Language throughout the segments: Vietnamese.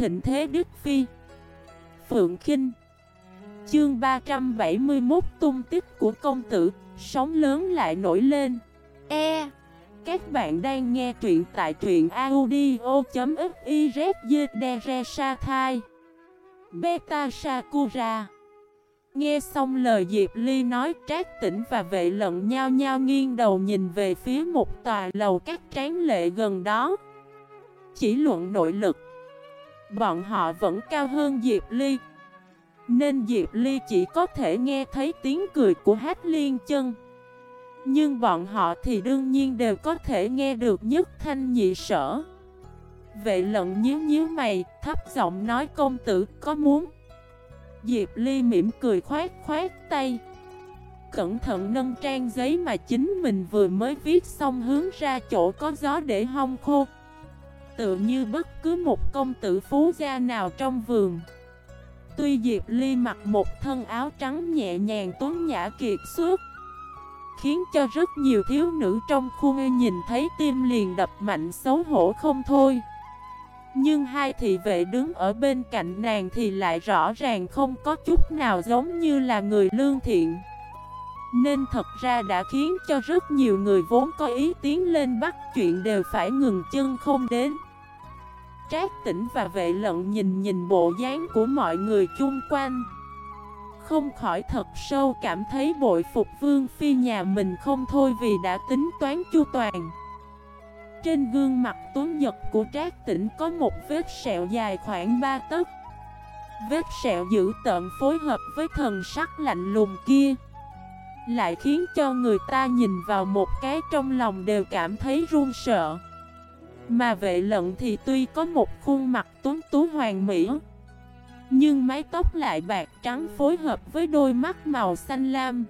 thịnh thế Đức Phi. Phượng Kinh. Chương 371 tung tích của công tử. Sóng lớn lại nổi lên. E. Các bạn đang nghe truyện tại truyện audio.xyz Beta Sakura. Nghe xong lời Diệp Ly nói, trác tỉnh và vệ lận nhau nhau nghiêng đầu nhìn về phía một tòa lầu các tráng lệ gần đó. Chỉ luận nội lực Bọn họ vẫn cao hơn Diệp Ly. Nên Diệp Ly chỉ có thể nghe thấy tiếng cười của hát liên chân. Nhưng bọn họ thì đương nhiên đều có thể nghe được nhất thanh nhị sở. Vệ lận nhíu nhíu mày, thấp giọng nói công tử có muốn? Diệp Ly mỉm cười khoát khoát tay. Cẩn thận nâng trang giấy mà chính mình vừa mới viết xong hướng ra chỗ có gió để hong khô. Tựa như bất cứ một công tử phú gia nào trong vườn. Tuy Diệp Ly mặc một thân áo trắng nhẹ nhàng tuấn nhã kiệt xuất, Khiến cho rất nhiều thiếu nữ trong khu nhìn thấy tim liền đập mạnh xấu hổ không thôi. Nhưng hai thị vệ đứng ở bên cạnh nàng thì lại rõ ràng không có chút nào giống như là người lương thiện. Nên thật ra đã khiến cho rất nhiều người vốn có ý tiến lên bắt chuyện đều phải ngừng chân không đến. Trác tỉnh và vệ lận nhìn nhìn bộ dáng của mọi người chung quanh. Không khỏi thật sâu cảm thấy bội phục vương phi nhà mình không thôi vì đã tính toán chu toàn. Trên gương mặt tuấn nhật của Trác Tĩnh có một vết sẹo dài khoảng 3 tấc. Vết sẹo dữ tợn phối hợp với thần sắc lạnh lùng kia, Lại khiến cho người ta nhìn vào một cái trong lòng đều cảm thấy run sợ. Mà vệ lận thì tuy có một khuôn mặt tuấn tú hoàng mỹ, Nhưng mái tóc lại bạc trắng phối hợp với đôi mắt màu xanh lam.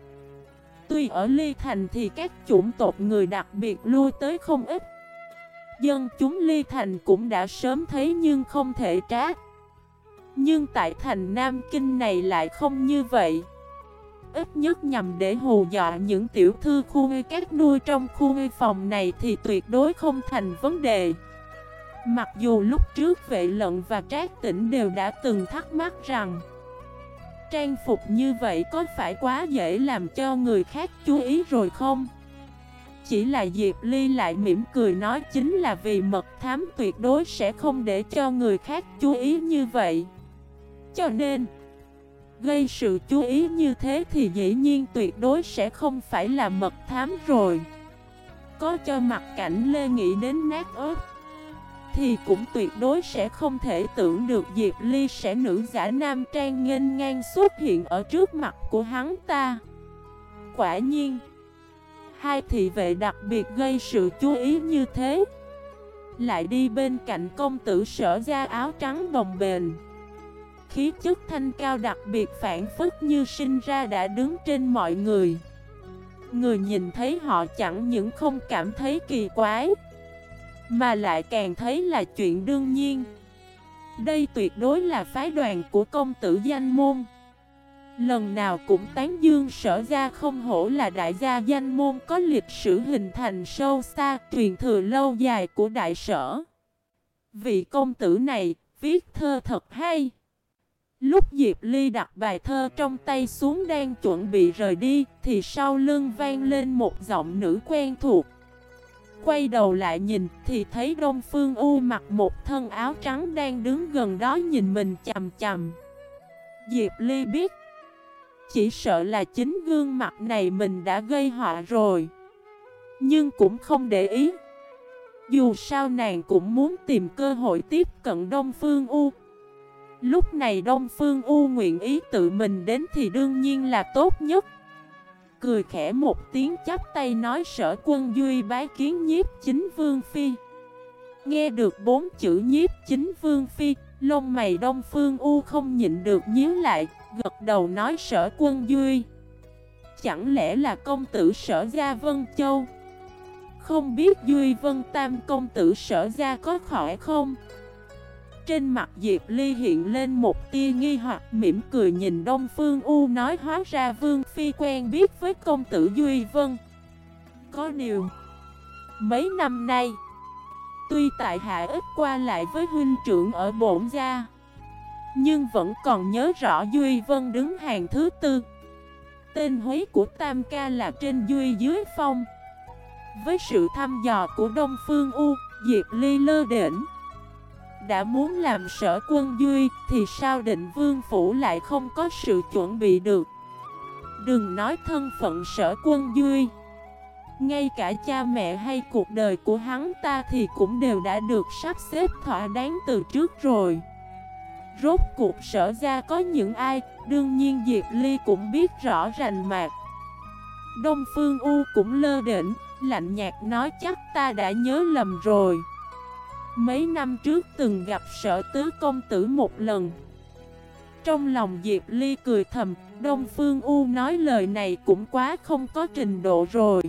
Tuy ở Ly Thành thì các chủng tộc người đặc biệt lui tới không ít. Dân chúng ly thành cũng đã sớm thấy nhưng không thể trát Nhưng tại thành Nam Kinh này lại không như vậy. Ít nhất nhằm để hù dọa những tiểu thư khu ngư các nuôi trong khu ngư phòng này thì tuyệt đối không thành vấn đề Mặc dù lúc trước vệ lận và trác tỉnh đều đã từng thắc mắc rằng, Trang phục như vậy có phải quá dễ làm cho người khác chú ý rồi không? Chỉ là Diệp Ly lại mỉm cười nói chính là vì mật thám tuyệt đối sẽ không để cho người khác chú ý như vậy Cho nên Gây sự chú ý như thế thì dĩ nhiên tuyệt đối sẽ không phải là mật thám rồi Có cho mặt cảnh Lê nghĩ đến nát ớt, Thì cũng tuyệt đối sẽ không thể tưởng được Diệp Ly sẽ nữ giả nam trang nghênh ngang xuất hiện ở trước mặt của hắn ta Quả nhiên, Hai thị vệ đặc biệt gây sự chú ý như thế, Lại đi bên cạnh công tử sở da áo trắng đồng bền. Khí chất thanh cao đặc biệt phản phức như sinh ra đã đứng trên mọi người Người nhìn thấy họ chẳng những không cảm thấy kỳ quái Mà lại càng thấy là chuyện đương nhiên Đây tuyệt đối là phái đoàn của công tử danh môn Lần nào cũng tán dương sở gia không hổ là đại gia danh môn có lịch sử hình thành sâu xa, truyền thừa lâu dài của đại sở. Vị công tử này, viết thơ thật hay. Lúc Diệp Ly đặt bài thơ trong tay xuống đang chuẩn bị rời đi, thì sau lưng vang lên một giọng nữ quen thuộc. Quay đầu lại nhìn thì thấy Đông Phương U mặc một thân áo trắng đang đứng gần đó nhìn mình chầm chầm. Diệp Ly biết chỉ sợ là chính gương mặt này mình đã gây họa rồi Nhưng cũng không để ý Dù sao nàng cũng muốn tìm cơ hội tiếp cận Đông Phương U Lúc này Đông Phương U nguyện ý tự mình đến thì đương nhiên là tốt nhất. Cười khẽ một tiếng chắp tay nói sở quân Duy bái kiến nhiếp chính Vương Phi. Nghe được bốn chữ nhiếp chính Vương Phi, Lông mày Đông Phương U không nhịn được nhíu lại, Gật đầu nói sở quân Duy. Chẳng lẽ là công tử sở gia Vân Châu? Không biết Duy Vân Tam công tử sở gia có khỏi không? Trên mặt Diệp Ly hiện lên một tia nghi hoặc mỉm cười nhìn Đông Phương U nói hóa ra Vương Phi quen biết với công tử Duy Vân. Có điều Mấy năm nay Tuy tại hạ ít qua lại với huynh trưởng ở bổn gia Nhưng vẫn còn nhớ rõ Duy Vân đứng hàng thứ tư. Tên huế của Tam Ca là trên Duy dưới phong. Với sự thăm dò của Đông Phương U, Diệp Ly lơ đỉnh đã muốn làm sở quân Duy Thì sao định vương phủ lại không có sự chuẩn bị được? Đừng nói thân phận sở quân Duy. Ngay cả cha mẹ hay cuộc đời của hắn ta thì cũng đều đã được sắp xếp thỏa đáng từ trước rồi. Rốt cuộc sở ra có những ai, đương nhiên Diệp Ly cũng biết rõ rành mạc. Đông Phương U cũng lơ đỉnh, lạnh nhạt nói chắc ta đã nhớ lầm rồi. Mấy năm trước từng gặp sở tứ công tử một lần Trong lòng Diệp Ly cười thầm, Đông Phương U nói lời này cũng quá không có trình độ rồi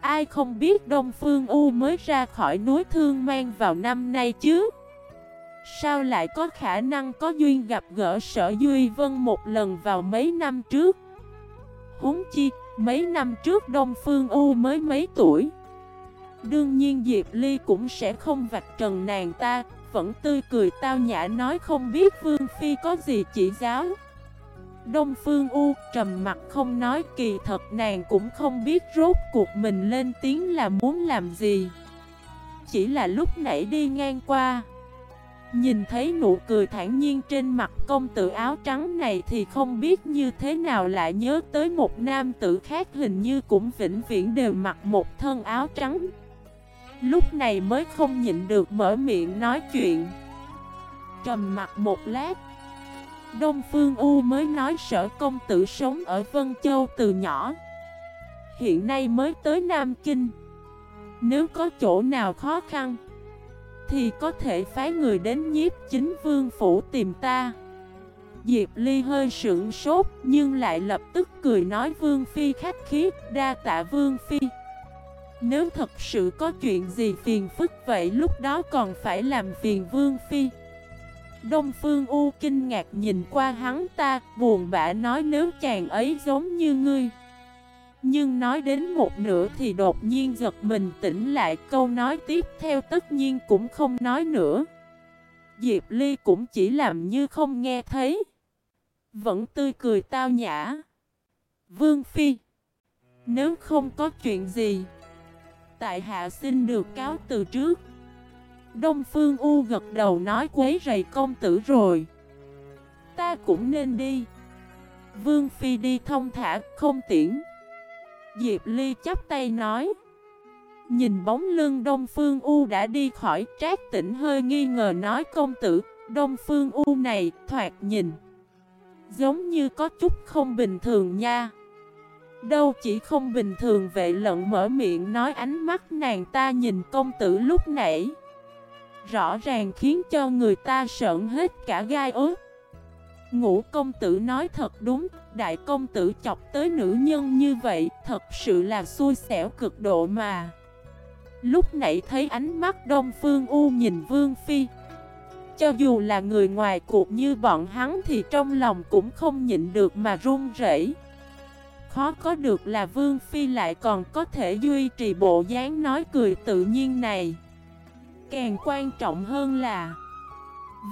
Ai không biết Đông Phương U mới ra khỏi núi Thương Mang vào năm nay chứ? Sao lại có khả năng có duyên gặp gỡ sở Duy Vân một lần vào mấy năm trước? Húng chi, mấy năm trước Đông Phương U mới mấy tuổi. Đương nhiên Diệp Ly cũng sẽ không vạch trần nàng ta, vẫn tươi cười tao nhã nói không biết Vương Phi có gì chỉ giáo. Đông Phương U trầm mặt không nói kỳ thật nàng cũng không biết rốt cuộc mình lên tiếng là muốn làm gì Chỉ là lúc nãy đi ngang qua Nhìn thấy nụ cười thản nhiên trên mặt công tử áo trắng này thì không biết như thế nào lại nhớ tới một nam tử khác hình như cũng vĩnh viễn đều mặc một thân áo trắng Lúc này mới không nhịn được mở miệng nói chuyện. Trầm mặt một lát. Đông Phương U mới nói sở công tử sống ở Vân Châu từ nhỏ. Hiện nay mới tới Nam Kinh. Nếu có chỗ nào khó khăn, Thì có thể phái người đến nhiếp chính vương phủ tìm ta. Diệp Ly hơi sững sốt Nhưng lại lập tức cười nói Vương Phi khách khí, Đa tạ Vương Phi. Nếu thật sự có chuyện gì phiền phức vậy Lúc đó còn phải làm phiền Vương Phi Đông Phương U kinh ngạc nhìn qua hắn ta, buồn bã nói nếu chàng ấy giống như ngươi. Nhưng nói đến một nửa thì đột nhiên giật mình tỉnh lại câu nói tiếp theo tất nhiên cũng không nói nữa. Diệp Ly cũng chỉ làm như không nghe thấy. Vẫn tươi cười tao nhã. Vương Phi Nếu không có chuyện gì Tại hạ xin được cáo từ trước. Đông Phương U gật đầu nói quấy rầy công tử rồi. Ta cũng nên đi. Vương Phi đi thông thả, không tiễn. Diệp Ly chắp tay nói. Nhìn bóng lưng Đông Phương U đã đi khỏi, Trác tỉnh hơi nghi ngờ nói công tử, Đông Phương U này thoạt nhìn, Giống như có chút không bình thường nha. Đâu, chỉ không bình thường. Vệ lận mở miệng nói ánh mắt nàng ta nhìn công tử lúc nãy. Rõ ràng khiến cho người ta sợn hết cả gai ớt Ngũ công tử nói thật đúng, Đại công tử chọc tới nữ nhân như vậy, Thật sự là xui xẻo cực độ mà. Lúc nãy thấy ánh mắt Đông Phương U nhìn Vương Phi. Cho dù là người ngoài cuộc như bọn hắn Thì trong lòng cũng không nhịn được mà run rẩy. Khó có được là Vương Phi lại còn có thể duy trì bộ dáng nói cười tự nhiên này. Càng quan trọng hơn là,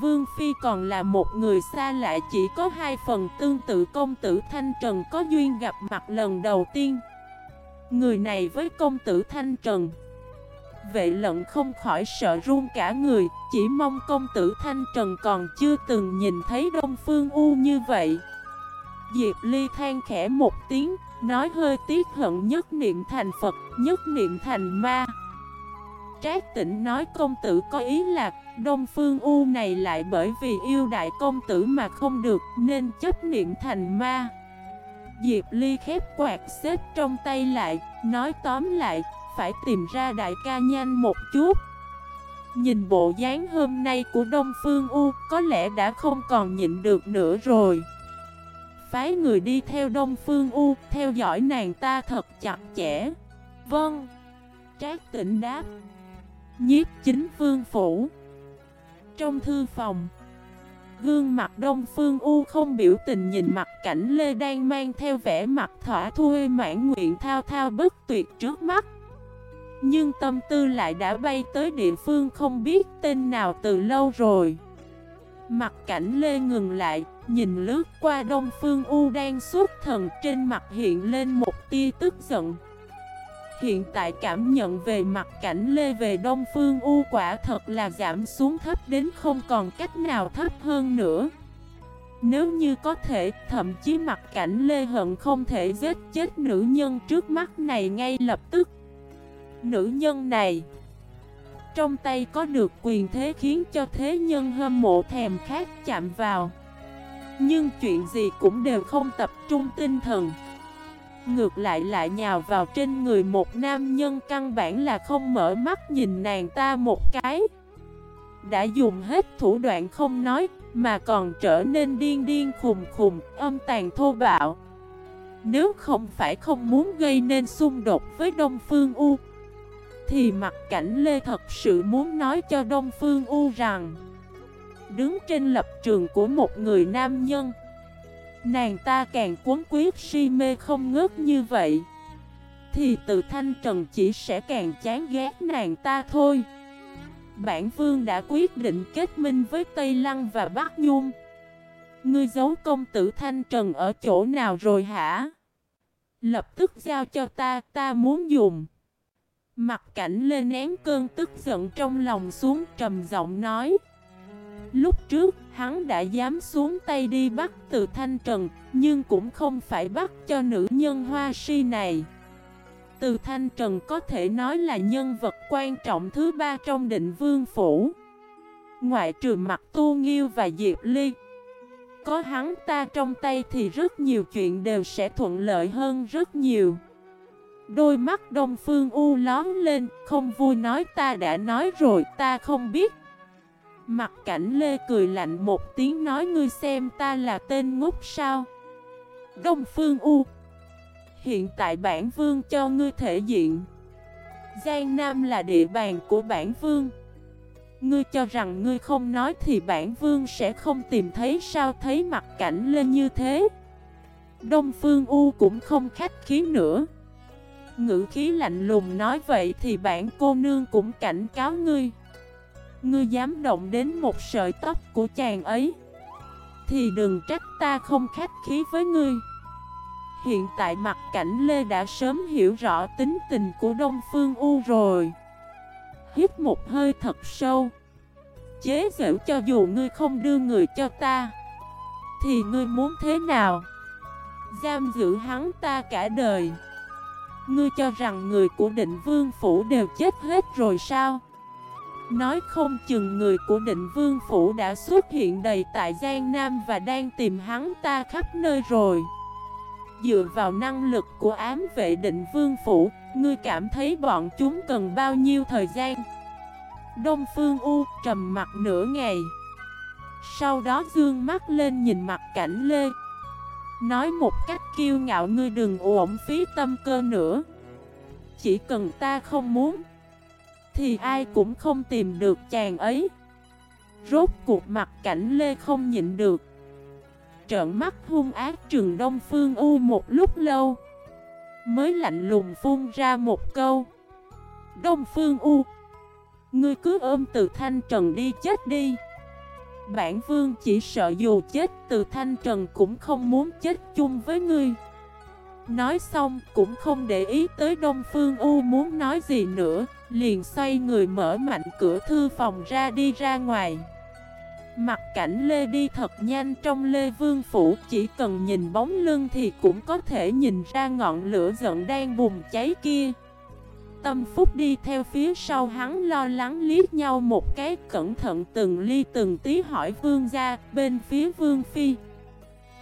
Vương Phi còn là một người xa lạ, chỉ có hai phần tương tự công tử Thanh Trần có duyên gặp mặt lần đầu tiên. Người này với công tử Thanh Trần, Vệ lận không khỏi sợ run cả người, Chỉ mong công tử Thanh Trần còn chưa từng nhìn thấy Đông Phương U như vậy. Diệp Ly than khẽ một tiếng, Nói hơi tiếc hận nhất niệm thành Phật, Nhất niệm thành ma. Trác tỉnh nói công tử có ý là Đông Phương U này lại bởi vì yêu đại công tử mà không được, nên chấp niệm thành ma. Diệp Ly khép quạt xếp trong tay lại, Nói tóm lại, Phải tìm ra đại ca nhanh một chút. Nhìn bộ dáng hôm nay của Đông Phương U, Có lẽ đã không còn nhịn được nữa rồi. Phái người đi theo Đông Phương U Theo dõi nàng ta thật chặt chẽ. Vâng. Trác tỉnh đáp. Nhiếp chính vương phủ. Trong thư phòng Gương mặt Đông Phương U không biểu tình nhìn mặt cảnh Lê đang mang theo vẻ mặt thỏa thuê mãn nguyện thao thao bất tuyệt trước mắt. Nhưng tâm tư lại đã bay tới địa phương không biết tên nào từ lâu rồi. Mặt cảnh Lê ngừng lại, nhìn lướt qua Đông Phương U đang suốt thần trên mặt hiện lên một tia tức giận. Hiện tại cảm nhận về mặt cảnh Lê về Đông Phương U quả thật là giảm xuống thấp đến không còn cách nào thấp hơn nữa. Nếu như có thể, thậm chí mặt cảnh Lê Hận không thể giết chết nữ nhân trước mắt này ngay lập tức. Nữ nhân này Trong tay có được quyền thế khiến cho thế nhân hâm mộ thèm khát chạm vào. Nhưng chuyện gì cũng đều không tập trung tinh thần. Ngược lại lại nhào vào trên người một nam nhân căn bản là không mở mắt nhìn nàng ta một cái. Đã dùng hết thủ đoạn không nói Mà còn trở nên điên điên khùng khùng, âm tàn thô bạo. Nếu không phải không muốn gây nên xung đột với Đông Phương U Thì mặt cảnh Lê thật sự muốn nói cho Đông Phương U rằng Đứng trên lập trường của một người nam nhân. Nàng ta càng cuốn quyết si mê không ngớt như vậy. Thì từ thanh trần chỉ sẽ càng chán ghét nàng ta thôi. Bản vương đã quyết định kết minh với Tây Lăng và Bắc Nhung. Ngươi giấu công tử thanh trần ở chỗ nào rồi hả? Lập tức giao cho ta, ta muốn dùng. Mặt cảnh lên nén cơn tức giận trong lòng xuống trầm giọng nói. Lúc trước, hắn đã dám xuống tay đi bắt từ Thanh Trần, nhưng cũng không phải bắt cho nữ nhân hoa si này. Từ Thanh Trần có thể nói là nhân vật quan trọng thứ ba trong định vương phủ. Ngoại trừ mặt Tu Nghiêu và Diệp Ly. Có hắn ta trong tay thì rất nhiều chuyện đều sẽ thuận lợi hơn rất nhiều. Đôi mắt Đông Phương U lón lên, không vui nói ta đã nói rồi ta không biết. Mặt cảnh Lê cười lạnh một tiếng nói, ngươi xem ta là tên ngốc sao? Đông Phương U. Hiện tại bản vương cho ngươi thể diện. Giang Nam là địa bàn của bản vương. Ngươi cho rằng ngươi không nói thì bản vương sẽ không tìm thấy sao thấy mặt cảnh lên như thế? Đông Phương U cũng không khách khí nữa. Ngữ khí lạnh lùng nói, vậy thì bản cô nương cũng cảnh cáo ngươi. Ngươi dám động đến một sợi tóc của chàng ấy, Thì đừng trách ta không khách khí với ngươi. Hiện tại mặt cảnh Lê đã sớm hiểu rõ tính tình của Đông Phương U rồi. Hít một hơi thật sâu. Chế giễu cho dù ngươi không đưa người cho ta, Thì ngươi muốn thế nào? Giam giữ hắn ta cả đời. Ngươi cho rằng người của định vương phủ đều chết hết rồi sao? Nói không chừng người của định vương phủ đã xuất hiện đầy tại Giang Nam và đang tìm hắn ta khắp nơi rồi. Dựa vào năng lực của ám vệ định vương phủ, ngươi cảm thấy bọn chúng cần bao nhiêu thời gian? Đông Phương U trầm mặt nửa ngày. Sau đó dương mắt lên nhìn mặt cảnh Lê. Nói một cách kiêu ngạo ngươi đừng uổng phí tâm cơ nữa. Chỉ cần ta không muốn thì ai cũng không tìm được chàng ấy. Rốt cuộc mặt cảnh Lê không nhịn được. Trợn mắt hung ác trường Đông Phương U một lúc lâu. Mới lạnh lùng phun ra một câu. Đông Phương U, Ngươi cứ ôm từ Thanh Trần đi chết đi. Bản vương chỉ sợ dù chết, từ Thanh Trần cũng không muốn chết chung với ngươi. Nói xong cũng không để ý tới Đông Phương U muốn nói gì nữa, Liền xoay người mở mạnh cửa thư phòng ra đi ra ngoài. Mặt cảnh Lê đi thật nhanh trong Lê Vương Phủ, Chỉ cần nhìn bóng lưng thì cũng có thể nhìn ra ngọn lửa giận đang bùng cháy kia. Tâm Phúc đi theo phía sau hắn lo lắng liếc nhau một cái, Cẩn thận từng ly từng tí hỏi Vương gia, bên phía Vương Phi.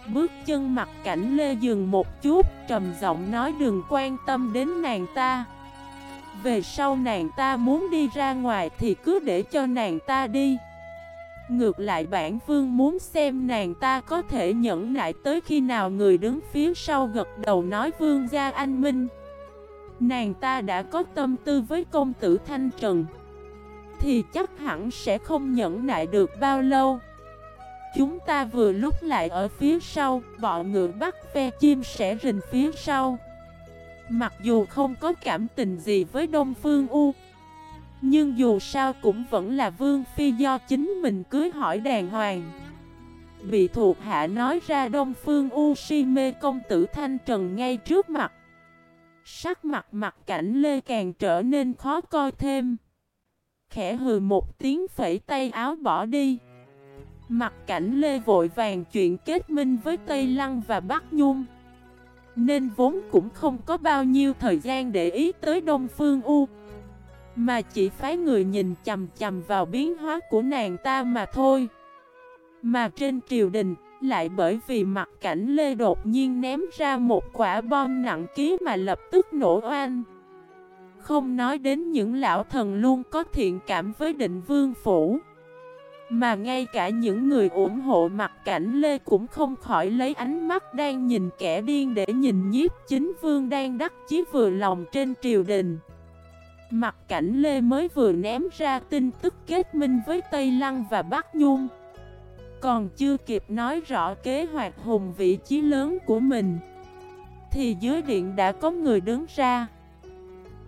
Bước chân mặt cảnh Lê dừng một chút, Trầm giọng nói đừng quan tâm đến nàng ta. Về sau nàng ta muốn đi ra ngoài thì cứ để cho nàng ta đi. Ngược lại bản vương muốn xem nàng ta có thể nhẫn nại tới khi nào người đứng phía sau gật đầu nói vương gia anh minh. Nàng ta đã có tâm tư với công tử Thanh Trần, Thì chắc hẳn sẽ không nhẫn nại được bao lâu. Chúng ta vừa lúc lại ở phía sau, bọ ngựa bắt ve chim sẽ rình phía sau. Mặc dù không có cảm tình gì với Đông Phương U Nhưng dù sao cũng vẫn là Vương Phi do chính mình cưới hỏi đàng hoàng. Bị thuộc hạ nói ra Đông Phương U si mê công tử Thanh Trần ngay trước mặt. Sắc mặt mặt cảnh Lê càng trở nên khó coi thêm. Khẽ hừ một tiếng phẩy tay áo bỏ đi. Mặt cảnh Lê vội vàng chuyện kết minh với Tây Lăng và Bắc Nhung. Nên vốn cũng không có bao nhiêu thời gian để ý tới Đông Phương U. Mà chỉ phái người nhìn chầm chầm vào biến hóa của nàng ta mà thôi. Mà trên triều đình, lại bởi vì mặt cảnh Lê đột nhiên ném ra một quả bom nặng ký mà lập tức nổ oan Không nói đến những lão thần luôn có thiện cảm với định vương phủ. Mà ngay cả những người ủng hộ mặt cảnh Lê cũng không khỏi lấy ánh mắt đang nhìn kẻ điên để nhìn nhiếp chính vương đang đắc chí vừa lòng trên triều đình. Mặt cảnh Lê mới vừa ném ra tin tức kết minh với Tây Lăng và Bắc Nhung. Còn chưa kịp nói rõ kế hoạch hùng vị trí lớn của mình, Thì dưới điện đã có người đứng ra.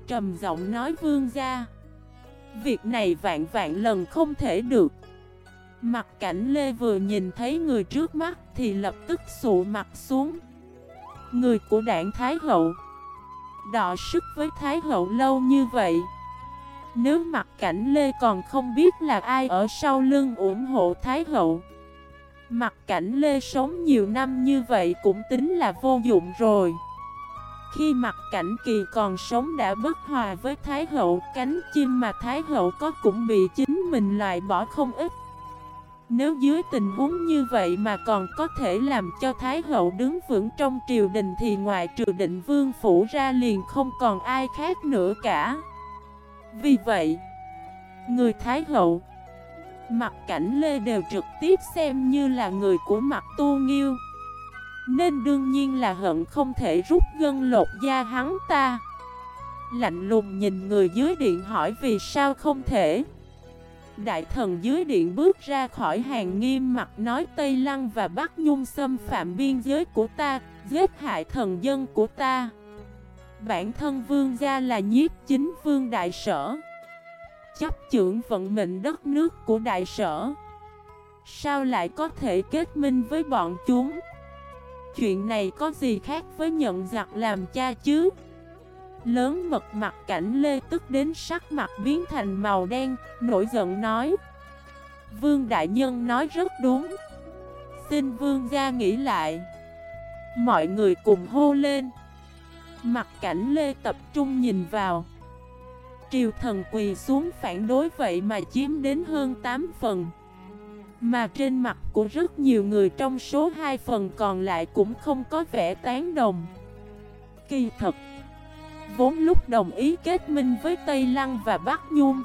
Trầm giọng nói vương gia, Việc này vạn vạn lần không thể được. Mặt cảnh Lê vừa nhìn thấy người trước mắt Thì lập tức sụ mặt xuống. Người của đảng Thái Hậu. Đọ sức với Thái Hậu lâu như vậy. Nếu mặt cảnh Lê còn không biết là ai ở sau lưng ủng hộ Thái Hậu. Mặt cảnh Lê sống nhiều năm như vậy cũng tính là vô dụng rồi. Khi mặt cảnh kỳ còn sống đã bất hòa với Thái Hậu, Cánh chim mà Thái Hậu có cũng bị chính mình loại bỏ không ít. Nếu dưới tình huống như vậy mà còn có thể làm cho Thái Hậu đứng vững trong triều đình Thì ngoại trừ định vương phủ ra liền không còn ai khác nữa cả. Vì vậy, Người Thái Hậu, Mặt cảnh Lê đều trực tiếp xem như là người của mặt tu nghiêu. Nên đương nhiên là hận không thể rút gân lột da hắn ta. Lạnh lùng nhìn người dưới điện hỏi vì sao không thể. Đại thần dưới điện bước ra khỏi hàng nghiêm mặt nói Tây Lăng và Bắc Nhung xâm phạm biên giới của ta, Giết hại thần dân của ta. Bản thân vương gia là nhiếp chính vương đại sở. Chấp trưởng vận mệnh đất nước của đại sở. Sao lại có thể kết minh với bọn chúng? Chuyện này có gì khác với nhận giặc làm cha chứ? Lớn mật mặt cảnh lê tức đến sắc mặt biến thành màu đen, Nổi giận nói. Vương Đại Nhân nói rất đúng. Xin Vương ra nghĩ lại. Mọi người cùng hô lên. Mặt cảnh lê tập trung nhìn vào. Triều thần quỳ xuống phản đối vậy mà chiếm đến hơn 8 phần. Mà trên mặt của rất nhiều người trong số 2 phần còn lại cũng không có vẻ tán đồng. Kỳ thật Vốn lúc đồng ý kết minh với Tây Lăng và Bắc Nhung,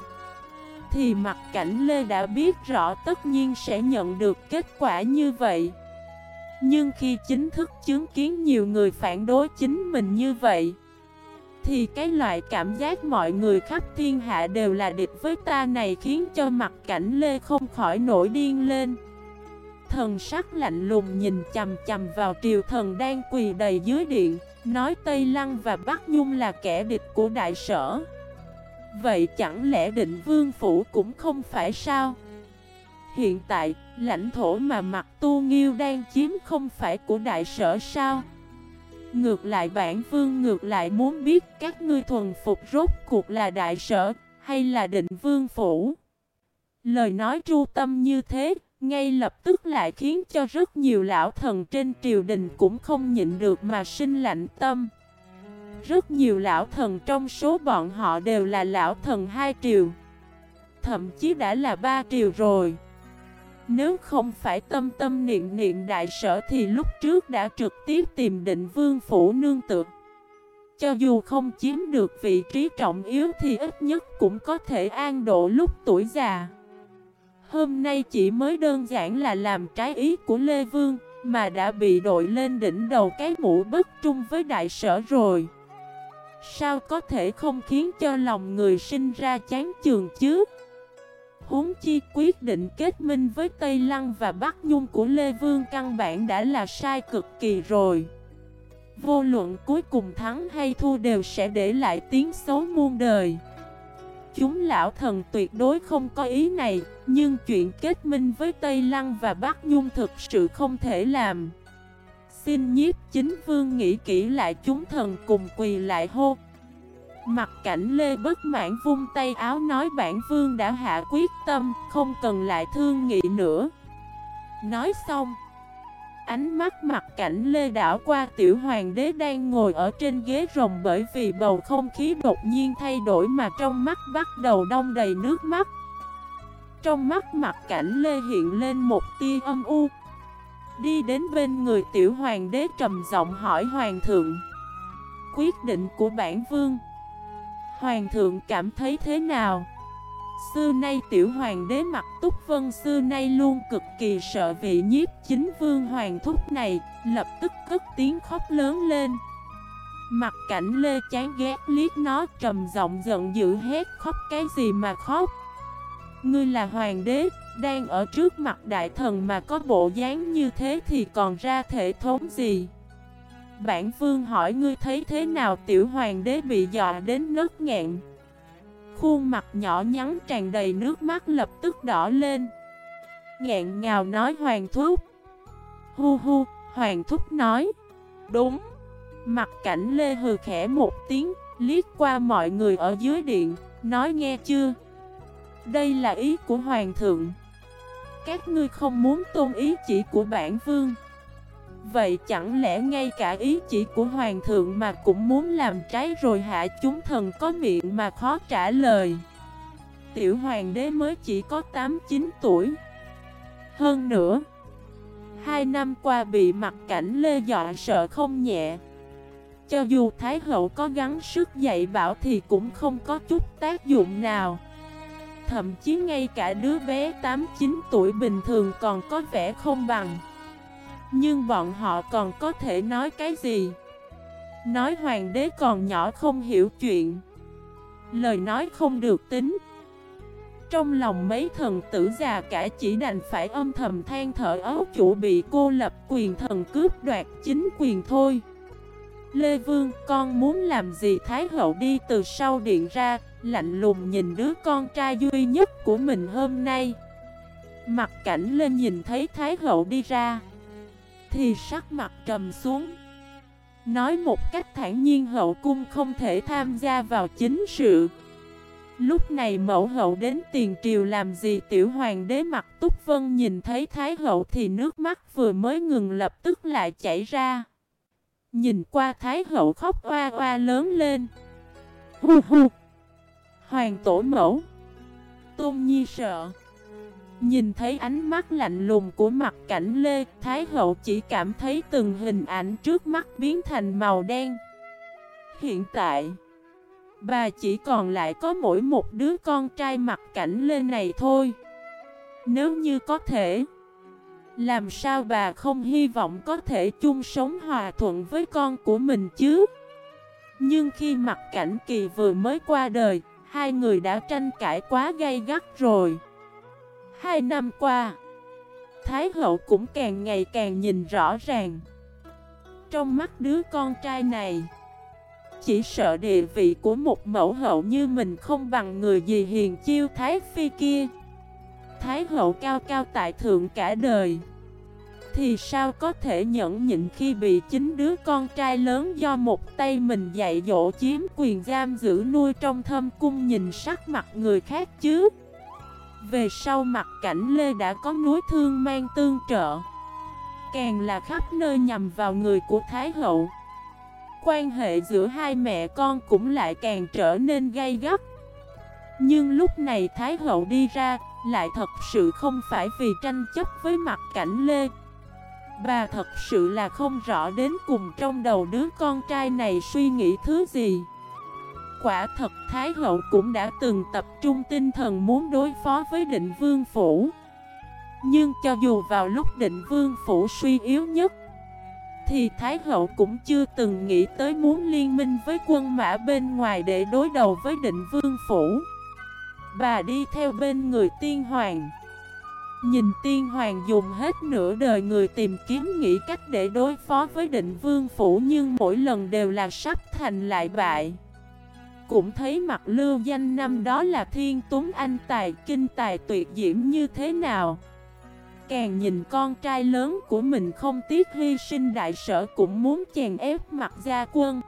Thì mặt cảnh Lê đã biết rõ tất nhiên sẽ nhận được kết quả như vậy. Nhưng khi chính thức chứng kiến nhiều người phản đối chính mình như vậy, thì cái loại cảm giác mọi người khắp thiên hạ đều là địch với ta này khiến cho mặt cảnh Lê không khỏi nổi điên lên. Thần sắc lạnh lùng nhìn chầm chầm vào triều thần đang quỳ đầy dưới điện. Nói Tây Lăng và Bắc Nhung là kẻ địch của đại sở. Vậy chẳng lẽ định vương phủ cũng không phải sao? Hiện tại, lãnh thổ mà mặt tu nghiêu đang chiếm không phải của đại sở sao? Ngược lại bản vương ngược lại muốn biết các ngươi thuần phục rốt cuộc là đại sở hay là định vương phủ. Lời nói tru tâm như thế, ngay lập tức lại khiến cho rất nhiều lão thần trên triều đình cũng không nhịn được mà sinh lạnh tâm. Rất nhiều lão thần trong số bọn họ đều là lão thần hai triều. Thậm chí đã là ba triều rồi. Nếu không phải tâm tâm niệm niệm đại sở thì lúc trước đã trực tiếp tìm định vương phủ nương tựa. Cho dù không chiếm được vị trí trọng yếu thì ít nhất cũng có thể an độ lúc tuổi già. Hôm nay chỉ mới đơn giản là làm trái ý của Lê Vương, mà đã bị đội lên đỉnh đầu cái mũ bất trung với đại sở rồi. Sao có thể không khiến cho lòng người sinh ra chán trường chứ? Huống chi quyết định kết minh với Tây Lăng và Bắc Nhung của Lê Vương căn bản đã là sai cực kỳ rồi Vô luận cuối cùng thắng hay thua đều sẽ để lại tiếng xấu muôn đời Chúng lão thần tuyệt đối không có ý này, Nhưng chuyện kết minh với Tây Lăng và Bắc Nhung thực sự không thể làm. Xin nhiếp chính vương nghĩ kỹ lại chúng thần cùng quỳ lại hô. Mặt cảnh Lê bất mãn vung tay áo nói bản vương đã hạ quyết tâm, Không cần lại thương nghị nữa. Nói xong Ánh mắt mặt cảnh Lê đảo qua tiểu hoàng đế đang ngồi ở trên ghế rồng Bởi vì bầu không khí đột nhiên thay đổi mà trong mắt bắt đầu đông đầy nước mắt Trong mắt mặt cảnh Lê hiện lên một tia âm u Đi đến bên người tiểu hoàng đế trầm giọng hỏi hoàng thượng, Quyết định của bản vương, Hoàng thượng cảm thấy thế nào? Xưa nay tiểu hoàng đế mặt túc vân xưa nay luôn cực kỳ sợ vị nhiếp chính vương hoàng thúc này Lập tức cất tiếng khóc lớn lên. Mặt cảnh lê chán ghét liếc nó trầm giọng giận dữ hét khóc cái gì mà khóc? Ngươi là hoàng đế, đang ở trước mặt đại thần mà có bộ dáng như thế thì còn ra thể thống gì? Bản vương hỏi ngươi thấy thế nào? Tiểu hoàng đế bị dọa đến nớt nghẹn Khuôn mặt nhỏ nhắn tràn đầy nước mắt lập tức đỏ lên. Nghẹn ngào nói hoàng thúc. Hu hu, hoàng thúc nói. Đúng. Mặt cảnh lê hừ khẽ một tiếng Liếc qua mọi người ở dưới điện Nói nghe chưa? Đây là ý của hoàng thượng. Các ngươi không muốn tôn ý chỉ của bản vương Vậy chẳng lẽ ngay cả ý chỉ của hoàng thượng mà cũng muốn làm trái rồi hạ chúng thần có miệng mà khó trả lời. Tiểu hoàng đế mới chỉ có 8-9 tuổi. Hơn nữa, Hai năm qua bị mặt cảnh lê dọa sợ không nhẹ. Cho dù Thái hậu có gắng sức dạy bảo thì cũng không có chút tác dụng nào. Thậm chí ngay cả đứa bé 8-9 tuổi bình thường còn có vẻ không bằng nhưng bọn họ còn có thể nói cái gì? Nói hoàng đế còn nhỏ không hiểu chuyện. Lời nói không được tính. Trong lòng mấy thần tử già cả chỉ đành phải âm thầm than thở ấu chủ bị cô lập quyền thần cướp đoạt chính quyền thôi. Lê Vương, con muốn làm gì? Thái hậu đi từ sau điện ra, Lạnh lùng nhìn đứa con trai duy nhất của mình hôm nay. Mặt cảnh lên nhìn thấy Thái hậu đi ra thì sắc mặt trầm xuống. Nói một cách thản nhiên, hậu cung không thể tham gia vào chính sự. Lúc này mẫu hậu đến tiền triều làm gì? Tiểu hoàng đế mặt túc vân nhìn thấy thái hậu thì nước mắt vừa mới ngừng lập tức lại chảy ra. Nhìn qua thái hậu khóc oa oa lớn lên. Hu hu. Hoàng tổ mẫu. Tôn nhi sợ. Nhìn thấy ánh mắt lạnh lùng của mặt cảnh Lê, Thái Hậu chỉ cảm thấy từng hình ảnh trước mắt biến thành màu đen. Hiện tại, bà chỉ còn lại có mỗi một đứa con trai mặt cảnh Lê này thôi. Nếu như có thể, làm sao bà không hy vọng có thể chung sống hòa thuận với con của mình chứ? Nhưng khi mặt cảnh kỳ vừa mới qua đời, hai người đã tranh cãi quá gay gắt rồi. Hai năm qua, Thái hậu cũng càng ngày càng nhìn rõ ràng. Trong mắt đứa con trai này, chỉ sợ địa vị của một mẫu hậu như mình không bằng người gì hiền chiêu Thái Phi kia. Thái hậu cao cao tại thượng cả đời. Thì sao có thể nhẫn nhịn khi bị chính đứa con trai lớn do một tay mình dạy dỗ chiếm quyền giam giữ nuôi trong thâm cung nhìn sắc mặt người khác chứ? Về sau mặt cảnh Lê đã có núi thương mang tương trợ. Càng là khắp nơi nhằm vào người của Thái Hậu. Quan hệ giữa hai mẹ con cũng lại càng trở nên gay gắt. Nhưng lúc này Thái Hậu đi ra Lại thật sự không phải vì tranh chấp với mặt cảnh Lê. Bà thật sự là không rõ đến cùng trong đầu đứa con trai này suy nghĩ thứ gì. Quả thật Thái Hậu cũng đã từng tập trung tinh thần muốn đối phó với định vương phủ. Nhưng cho dù vào lúc định vương phủ suy yếu nhất, Thì Thái Hậu cũng chưa từng nghĩ tới muốn liên minh với quân mã bên ngoài để đối đầu với định vương phủ. Bà đi theo bên người tiên hoàng. Nhìn tiên hoàng dùng hết nửa đời người tìm kiếm nghĩ cách để đối phó với định vương phủ Nhưng mỗi lần đều là sắp thành lại bại. Cũng thấy mặt lưu danh năm đó là thiên tuấn anh tài, kinh tài tuyệt diễm như thế nào. Càng nhìn con trai lớn của mình không tiếc hy sinh, đại sở cũng muốn chèn ép mặt gia quân.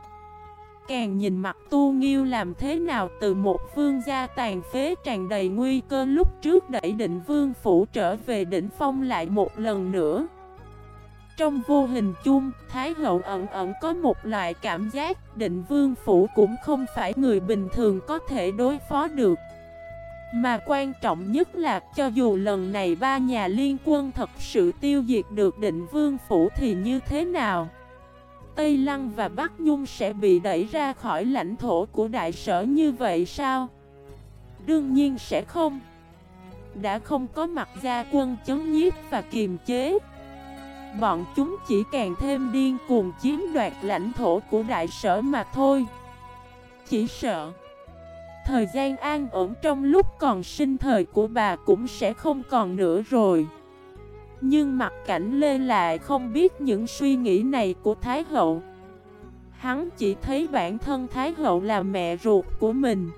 Càng nhìn mặt tu nghiêu làm thế nào từ một vương gia tàn phế tràn đầy nguy cơ, lúc trước đẩy định vương phủ trở về đỉnh phong lại một lần nữa. Trong vô hình chung, Thái hậu ẩn ẩn có một loại cảm giác định vương phủ cũng không phải người bình thường có thể đối phó được. Mà quan trọng nhất là cho dù lần này ba nhà liên quân thật sự tiêu diệt được định vương phủ thì như thế nào? Tây Lăng và Bắc Nhung sẽ bị đẩy ra khỏi lãnh thổ của đại sở như vậy sao? Đương nhiên sẽ không. Đã không có mặt gia quân chống nhiếp và kiềm chế. Bọn chúng chỉ càng thêm điên cuồng chiếm đoạt lãnh thổ của đại sở mà thôi. Chỉ sợ, Thời gian an ổn trong lúc còn sinh thời của bà cũng sẽ không còn nữa rồi. Nhưng mặt cảnh Lê lại không biết những suy nghĩ này của Thái Hậu. Hắn chỉ thấy bản thân Thái Hậu là mẹ ruột của mình.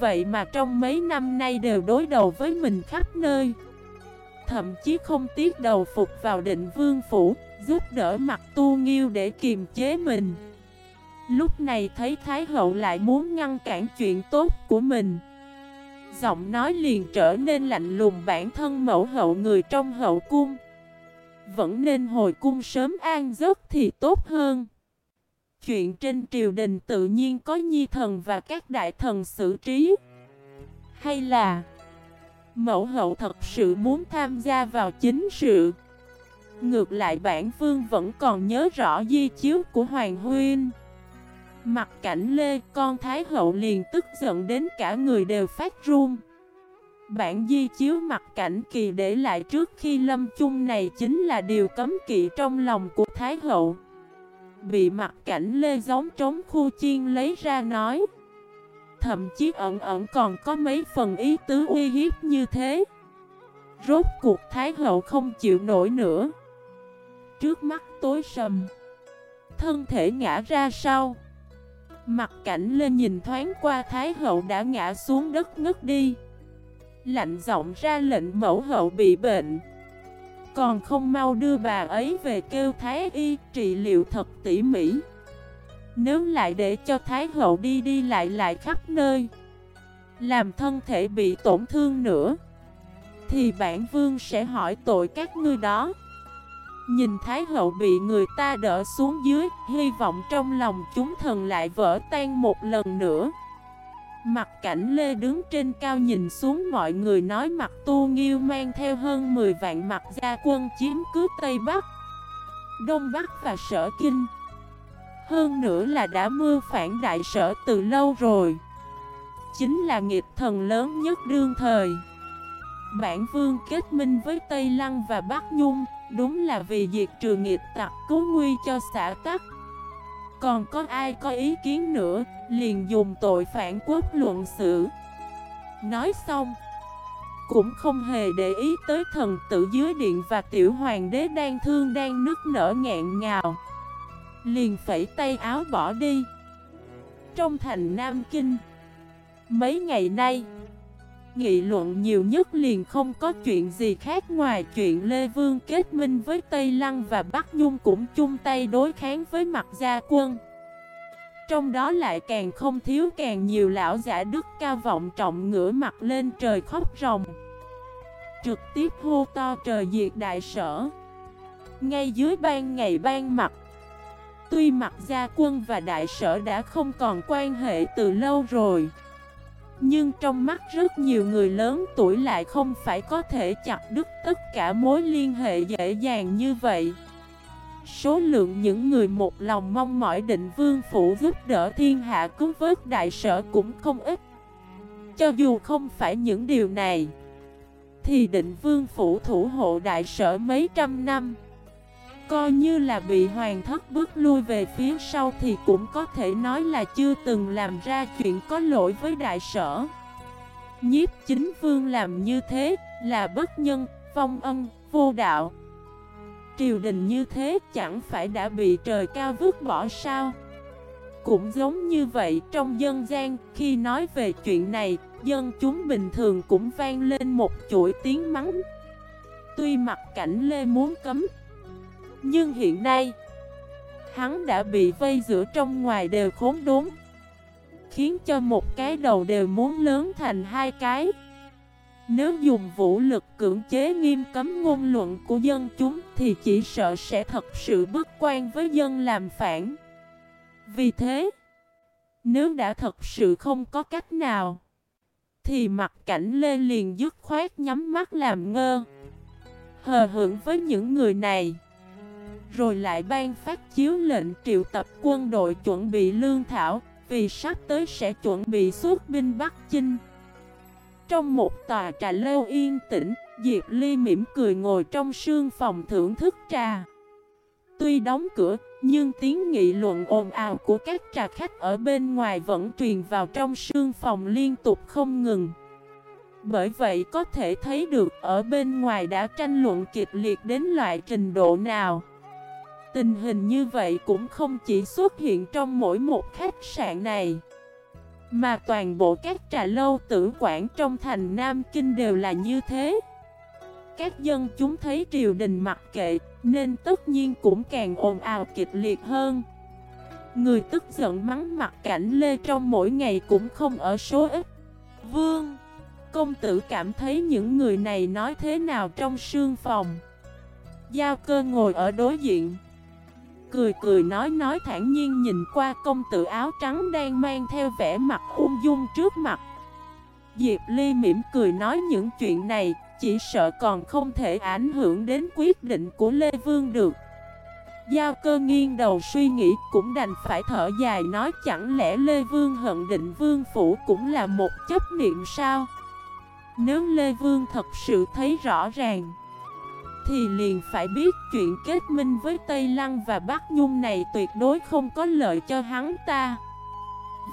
Vậy mà trong mấy năm nay đều đối đầu với mình khắp nơi Thậm chí không tiếc đầu phục vào định vương phủ, Giúp đỡ mặt tu nghiêu để kiềm chế mình. Lúc này thấy Thái Hậu lại muốn ngăn cản chuyện tốt của mình. Giọng nói liền trở nên lạnh lùng, bản thân mẫu hậu người trong hậu cung, Vẫn nên hồi cung sớm an giấc thì tốt hơn. Chuyện trên triều đình tự nhiên có nhi thần và các đại thần xử trí. Hay là Mẫu hậu thật sự muốn tham gia vào chính sự Ngược lại bản vương vẫn còn nhớ rõ di chiếu của Hoàng Huynh Mặt cảnh Lê, con Thái Hậu liền tức giận đến cả người đều phát run. Bản di chiếu mặt cảnh kỳ để lại trước khi lâm chung này chính là điều cấm kỵ trong lòng của Thái Hậu. Bị mặt cảnh Lê giống trống khu chiên lấy ra nói. Thậm chí ẩn ẩn còn có mấy phần ý tứ uy hiếp như thế. Rốt cuộc Thái Hậu không chịu nổi nữa. Trước mắt tối sầm. Thân thể ngã ra sau. Mặt cảnh lên nhìn thoáng qua Thái hậu đã ngã xuống đất ngất đi Lạnh giọng ra lệnh mẫu hậu bị bệnh Còn không mau đưa bà ấy về kêu Thái y trị liệu thật tỉ mỉ nếu lại để cho Thái hậu đi đi lại lại khắp nơi, Làm thân thể bị tổn thương nữa, Thì bản vương sẽ hỏi tội các ngươi đó. Nhìn Thái hậu bị người ta đỡ xuống dưới, Hy vọng trong lòng chúng thần lại vỡ tan một lần nữa. Mặt cảnh Lê đứng trên cao nhìn xuống, mọi người nói mặt tu nghiêu mang theo hơn 10 vạn mặt gia quân chiếm cướp Tây Bắc, Đông Bắc và Sở Kinh. Hơn nữa là đã mưa phản đại sở từ lâu rồi. Chính là nghiệp thần lớn nhất đương thời. Bản vương kết minh với Tây Lăng và Bắc Nhung, Đúng là vì diệt trừ nghiệp tặc cứu nguy cho xã tắc. Còn có ai có ý kiến nữa, Liền dùng tội phản quốc luận xử. Nói xong, Cũng không hề để ý tới thần tử dưới điện Và tiểu hoàng đế đang thương đang nức nở ngẹn ngào. Liền phẩy tay áo bỏ đi Trong thành Nam Kinh, Mấy ngày nay, Nghị luận nhiều nhất liền không có chuyện gì khác ngoài chuyện Lê Vương kết minh với Tây Lăng và Bắc Nhung cũng chung tay đối kháng với mặt gia quân. Trong đó lại càng không thiếu càng nhiều lão giả đức cao vọng trọng ngửa mặt lên trời khóc ròng. Trực tiếp hô to trời diệt đại sở. Ngay dưới ban ngày ban mặt. Tuy mặt gia quân và đại sở đã không còn quan hệ từ lâu rồi. Nhưng trong mắt rất nhiều người lớn tuổi lại không phải có thể chặt đứt tất cả mối liên hệ dễ dàng như vậy Số lượng những người một lòng mong mỏi định vương phủ giúp đỡ thiên hạ cứu vớt đại sở cũng không ít Cho dù không phải những điều này, Thì định vương phủ thủ hộ đại sở mấy trăm năm Coi như là bị hoàng thất bước lui về phía sau thì cũng có thể nói là chưa từng làm ra chuyện có lỗi với đại sở. Nhiếp chính vương làm như thế, Là bất nhân, phong ân, vô đạo. Triều đình như thế chẳng phải đã bị trời cao vứt bỏ sao? Cũng giống như vậy trong dân gian Khi nói về chuyện này Dân chúng bình thường cũng vang lên một chuỗi tiếng mắng. Tuy mặt cảnh Lê muốn cấm nhưng hiện nay, Hắn đã bị vây giữa trong ngoài đều khốn đốn, Khiến cho một cái đầu đều muốn lớn thành hai cái. Nếu dùng vũ lực cưỡng chế nghiêm cấm ngôn luận của dân chúng Thì chỉ sợ sẽ thật sự bức quan với dân làm phản. Vì thế, Nếu đã thật sự không có cách nào, Thì mặt cảnh Lê liền dứt khoát nhắm mắt làm ngơ, Hờ hưởng với những người này. Rồi lại ban phát chiếu lệnh triệu tập quân đội chuẩn bị lương thảo Vì sắp tới sẽ chuẩn bị xuất binh Bắc Chinh Trong một tòa trà lâu yên tĩnh Diệp Ly mỉm cười ngồi trong sương phòng thưởng thức trà Tuy đóng cửa, nhưng tiếng nghị luận ồn ào của các trà khách ở bên ngoài vẫn truyền vào trong sương phòng liên tục không ngừng. Bởi vậy có thể thấy được ở bên ngoài đã tranh luận kịch liệt đến loại trình độ nào. Tình hình như vậy cũng không chỉ xuất hiện trong mỗi một khách sạn này, Mà toàn bộ các trà lâu tử quản trong thành Nam Kinh đều là như thế. Các dân chúng thấy triều đình mặc kệ, Nên tất nhiên cũng càng ồn ào kịch liệt hơn. Người tức giận mắng mặt cảnh Lê trong mỗi ngày cũng không ở số ít. Vương Công tử cảm thấy những người này nói thế nào trong sương phòng? Giao cơ ngồi ở đối diện. Cười cười nói nói thản nhiên nhìn qua công tử áo trắng đang mang theo vẻ mặt ung dung trước mặt. Diệp Ly mỉm cười nói những chuyện này Chỉ sợ còn không thể ảnh hưởng đến quyết định của Lê Vương được. Giao cơ nghiêng đầu suy nghĩ cũng đành phải thở dài nói chẳng lẽ Lê Vương hận định Vương Phủ cũng là một chấp niệm sao? Nếu Lê Vương thật sự thấy rõ ràng thì liền phải biết chuyện kết minh với Tây Lăng và Bắc Nhung này tuyệt đối không có lợi cho hắn ta.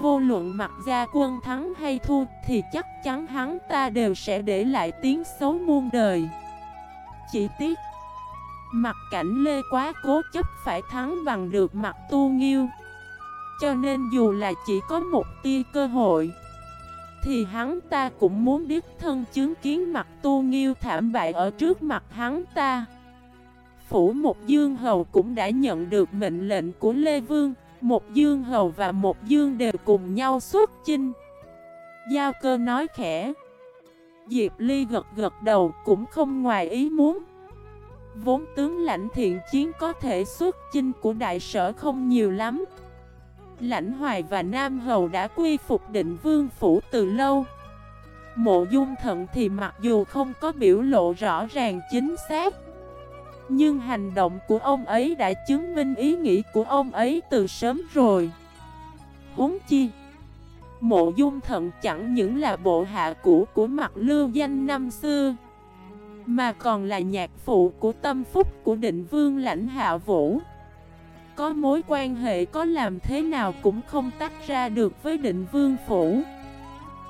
Vô luận mặt gia quân thắng hay thua thì chắc chắn hắn ta đều sẽ để lại tiếng xấu muôn đời. Chỉ tiếc Mặt cảnh Lê quá cố chấp phải thắng bằng được mặt tu nghiêu. Cho nên dù là chỉ có một tia cơ hội thì hắn ta cũng muốn đích thân chứng kiến mặt tu nghiêu thảm bại ở trước mặt hắn ta. Phủ một dương hầu cũng đã nhận được mệnh lệnh của Lê Vương Một dương hầu và một dương đều cùng nhau xuất chinh. Giao cơ nói khẽ. Diệp Ly gật gật đầu cũng không ngoài ý muốn. Vốn tướng lãnh thiện chiến có thể xuất chinh của đại sở không nhiều lắm. Lãnh Hoài và Nam Hầu đã quy phục định vương phủ từ lâu. Mộ dung thận thì mặc dù không có biểu lộ rõ ràng chính xác, Nhưng hành động của ông ấy đã chứng minh ý nghĩ của ông ấy từ sớm rồi. Huống chi, Mộ dung thận chẳng những là bộ hạ cũ của mặt lưu danh năm xưa, Mà còn là nhạc phụ của tâm phúc của định vương lãnh hạ vũ có mối quan hệ có làm thế nào cũng không tách ra được với định vương phủ.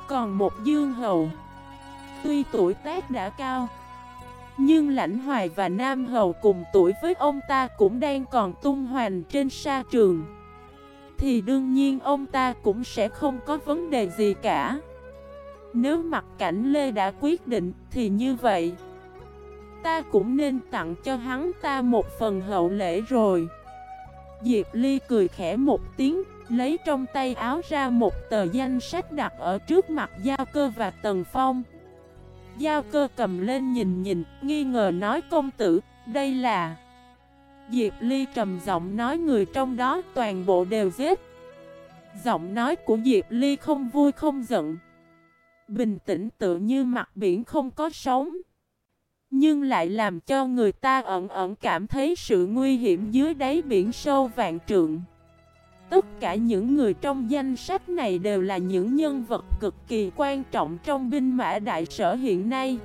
Còn một dương hầu, Tuy tuổi tác đã cao, Nhưng lãnh hoài và nam hầu cùng tuổi với ông ta cũng đang còn tung hoành trên sa trường. Thì đương nhiên ông ta cũng sẽ không có vấn đề gì cả. Nếu mặt cảnh Lê đã quyết định thì như vậy, Ta cũng nên tặng cho hắn ta một phần hậu lễ rồi. Diệp Ly cười khẽ một tiếng, lấy trong tay áo ra một tờ danh sách đặt ở trước mặt Giao Cơ và Tần Phong. Giao Cơ cầm lên nhìn nhìn, nghi ngờ nói công tử, đây là... Diệp Ly trầm giọng nói người trong đó toàn bộ đều giết. Giọng nói của Diệp Ly không vui không giận. Bình tĩnh tự như mặt biển không có sóng. Nhưng lại làm cho người ta ẩn ẩn cảm thấy sự nguy hiểm dưới đáy biển sâu vạn trượng. Tất cả những người trong danh sách này đều là những nhân vật cực kỳ quan trọng trong binh mã đại sở hiện nay.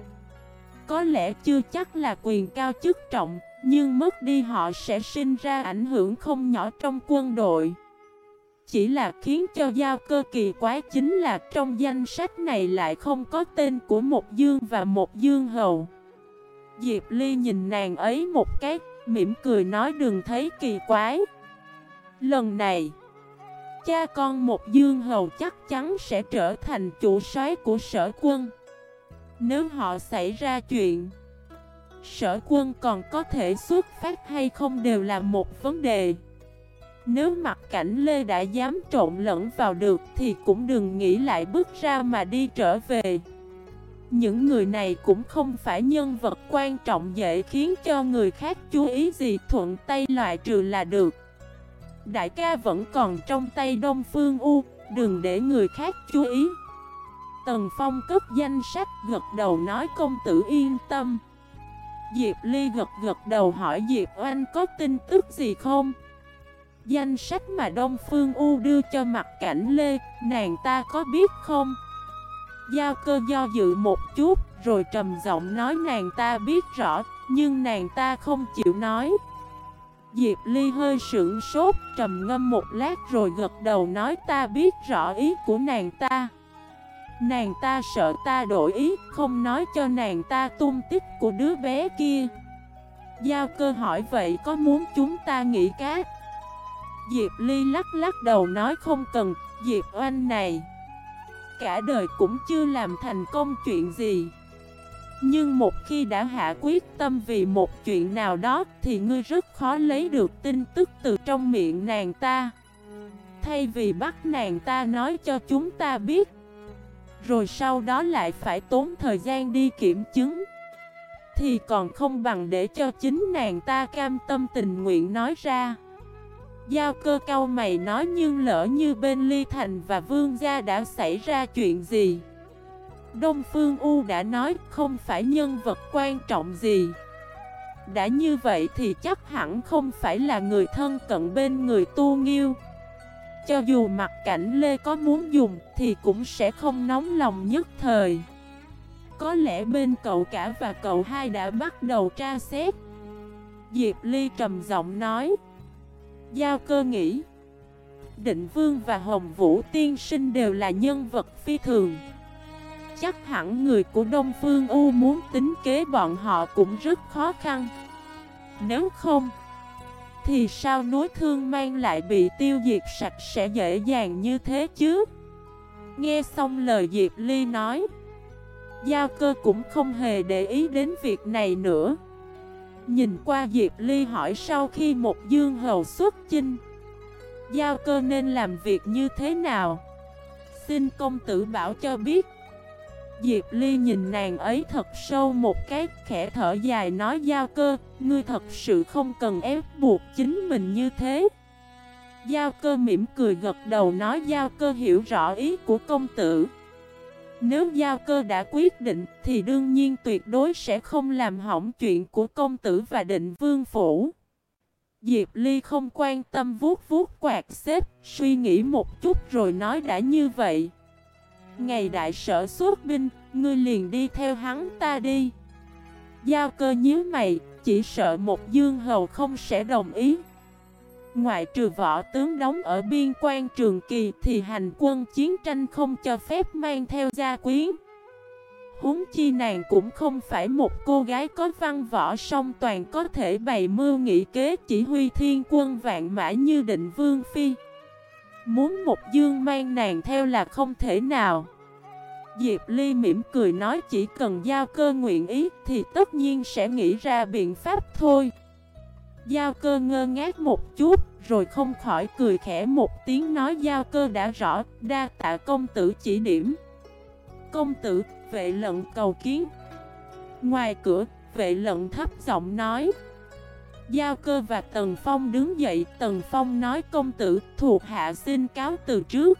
Có lẽ chưa chắc là quyền cao chức trọng, Nhưng mất đi họ sẽ sinh ra ảnh hưởng không nhỏ trong quân đội. Chỉ là khiến cho giao cơ kỳ quái chính là trong danh sách này lại không có tên của một dương và một dương hầu. Diệp Ly nhìn nàng ấy một cái, mỉm cười nói đừng thấy kỳ quái. Lần này, cha con một dương hầu chắc chắn sẽ trở thành chủ soái của sở quân. Nếu họ xảy ra chuyện, sở quân còn có thể xuất phát hay không đều là một vấn đề. Nếu mặt cảnh Lê đã dám trộn lẫn vào được thì cũng đừng nghĩ lại bước ra mà đi trở về. Những người này cũng không phải nhân vật quan trọng dễ khiến cho người khác chú ý gì thuận tay loại trừ là được. Đại ca vẫn còn trong tay Đông Phương U, đừng để người khác chú ý. Tần Phong cất danh sách gật đầu nói công tử yên tâm. Diệp Ly gật gật đầu hỏi Diệp Oanh có tin tức gì không? Danh sách mà Đông Phương U đưa cho mặt cảnh Lê, nàng ta có biết không? Giao cơ do dự một chút, rồi trầm giọng nói nàng ta biết rõ, nhưng nàng ta không chịu nói. Diệp Ly hơi sững sốt, trầm ngâm một lát rồi gật đầu nói ta biết rõ ý của nàng ta. Nàng ta sợ ta đổi ý, không nói cho nàng ta tung tích của đứa bé kia. Giao cơ hỏi vậy có muốn chúng ta nghĩ cát? Diệp Ly lắc lắc đầu nói không cần, Diệp Oanh này Cả đời cũng chưa làm thành công chuyện gì. Nhưng một khi đã hạ quyết tâm vì một chuyện nào đó Thì ngươi rất khó lấy được tin tức từ trong miệng nàng ta. Thay vì bắt nàng ta nói cho chúng ta biết, Rồi sau đó lại phải tốn thời gian đi kiểm chứng, Thì còn không bằng để cho chính nàng ta cam tâm tình nguyện nói ra. Giao cơ cao mày nói nhưng lỡ như bên Ly Thành và Vương Gia đã xảy ra chuyện gì? Đông Phương U đã nói không phải nhân vật quan trọng gì. Đã như vậy thì chắc hẳn không phải là người thân cận bên người tu nghiêu. Cho dù mặt cảnh Lê có muốn dùng thì cũng sẽ không nóng lòng nhất thời. Có lẽ bên cậu cả và cậu hai đã bắt đầu tra xét. Diệp Ly trầm giọng nói Giao cơ nghĩ. Định Vương và Hồng Vũ Tiên Sinh đều là nhân vật phi thường. Chắc hẳn người của Đông Phương U muốn tính kế bọn họ cũng rất khó khăn. Nếu không, Thì sao núi thương mang lại bị tiêu diệt sạch sẽ dễ dàng như thế chứ? Nghe xong lời Diệp Ly nói, Giao cơ cũng không hề để ý đến việc này nữa. Nhìn qua Diệp Ly hỏi sau khi một dương hầu xuất chinh. Giao cơ nên làm việc như thế nào? Xin công tử bảo cho biết. Diệp Ly nhìn nàng ấy thật sâu một cái, khẽ thở dài nói, giao cơ, Ngươi thật sự không cần ép buộc chính mình như thế. Giao cơ mỉm cười gật đầu nói, giao cơ hiểu rõ ý của công tử nếu giao cơ đã quyết định thì đương nhiên tuyệt đối sẽ không làm hỏng chuyện của công tử và định vương phủ. Diệp Ly không quan tâm vuốt vuốt quạt xếp, suy nghĩ một chút rồi nói đã như vậy. Ngày đại sở xuất binh, ngươi liền đi theo hắn ta đi. Giao cơ nhíu mày, chỉ sợ một dương hầu không sẽ đồng ý. Ngoại trừ võ tướng đóng ở biên quan trường kỳ thì hành quân chiến tranh không cho phép mang theo gia quyến. Huống chi nàng cũng không phải một cô gái có văn võ song toàn có thể bày mưu nghị kế chỉ huy thiên quân vạn mã như định vương phi. Muốn một dương mang nàng theo là không thể nào. Diệp Ly mỉm cười nói chỉ cần giao cơ nguyện ý thì tất nhiên sẽ nghĩ ra biện pháp thôi. Giao cơ ngơ ngác một chút, rồi không khỏi cười khẽ một tiếng nói giao cơ đã rõ, đa tạ công tử chỉ điểm. Công tử, vệ lận cầu kiến. Ngoài cửa, vệ lận thấp giọng nói. Giao cơ và Tần Phong đứng dậy, Tần Phong nói công tử, thuộc hạ xin cáo từ trước.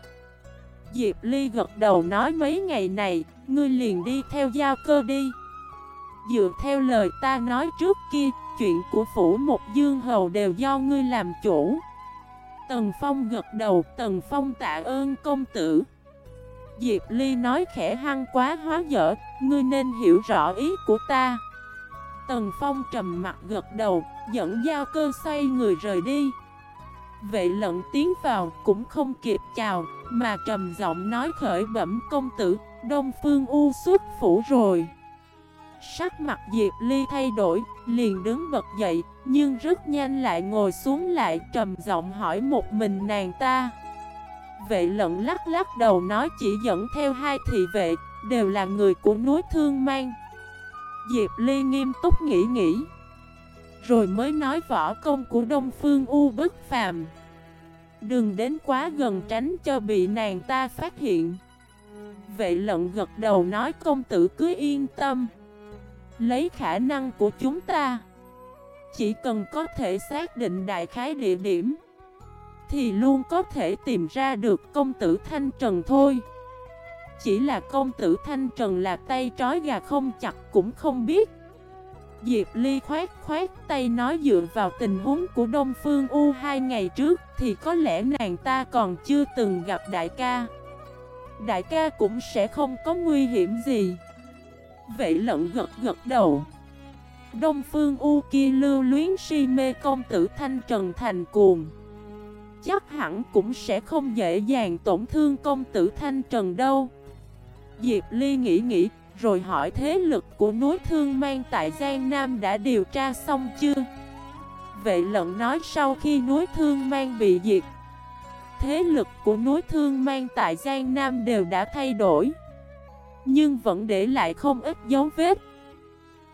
Diệp Ly gật đầu nói mấy ngày này, ngươi liền đi theo giao cơ đi. Dựa theo lời ta nói trước kia, chuyện của phủ một dương hầu đều do ngươi làm chủ. Tần Phong gật đầu, Tần Phong tạ ơn công tử. Diệp Ly nói khẽ, hăng quá hóa dở, Ngươi nên hiểu rõ ý của ta. Tần Phong trầm mặt gật đầu, Dẫn giao cơ xoay người rời đi. Vệ lận tiến vào, cũng không kịp chào, Mà trầm giọng nói khởi bẩm công tử, Đông Phương U xuất phủ rồi. Sắc mặt Diệp Ly thay đổi, Liền đứng bật dậy, Nhưng rất nhanh lại ngồi xuống lại Trầm giọng hỏi một mình nàng ta. Vệ lận lắc lắc đầu nói chỉ dẫn theo hai thị vệ, Đều là người của núi Thương Mang. Diệp Ly nghiêm túc nghĩ nghĩ, Rồi mới nói võ công của Đông Phương U bất phàm. Đừng đến quá gần tránh cho bị nàng ta phát hiện. Vệ lận gật đầu nói công tử cứ yên tâm. Lấy khả năng của chúng ta. Chỉ cần có thể xác định đại khái địa điểm, Thì luôn có thể tìm ra được công tử Thanh Trần thôi. Chỉ là công tử Thanh Trần là tay trói gà không chặt cũng không biết. Diệp Ly khoát khoát tay nói dựa vào tình huống của Đông Phương U hai ngày trước Thì có lẽ nàng ta còn chưa từng gặp đại ca. Đại ca cũng sẽ không có nguy hiểm gì. Vệ lận gật gật đầu. Đông Phương U kia lưu luyến si mê công tử Thanh Trần Thành cuồng. Chắc hẳn cũng sẽ không dễ dàng tổn thương công tử Thanh Trần đâu. Diệp Ly nghĩ nghĩ, Rồi hỏi thế lực của núi Thương Mang tại Giang Nam đã điều tra xong chưa? Vệ lận nói sau khi núi Thương Mang bị diệt, Thế lực của núi Thương Mang tại Giang Nam đều đã thay đổi nhưng vẫn để lại không ít dấu vết.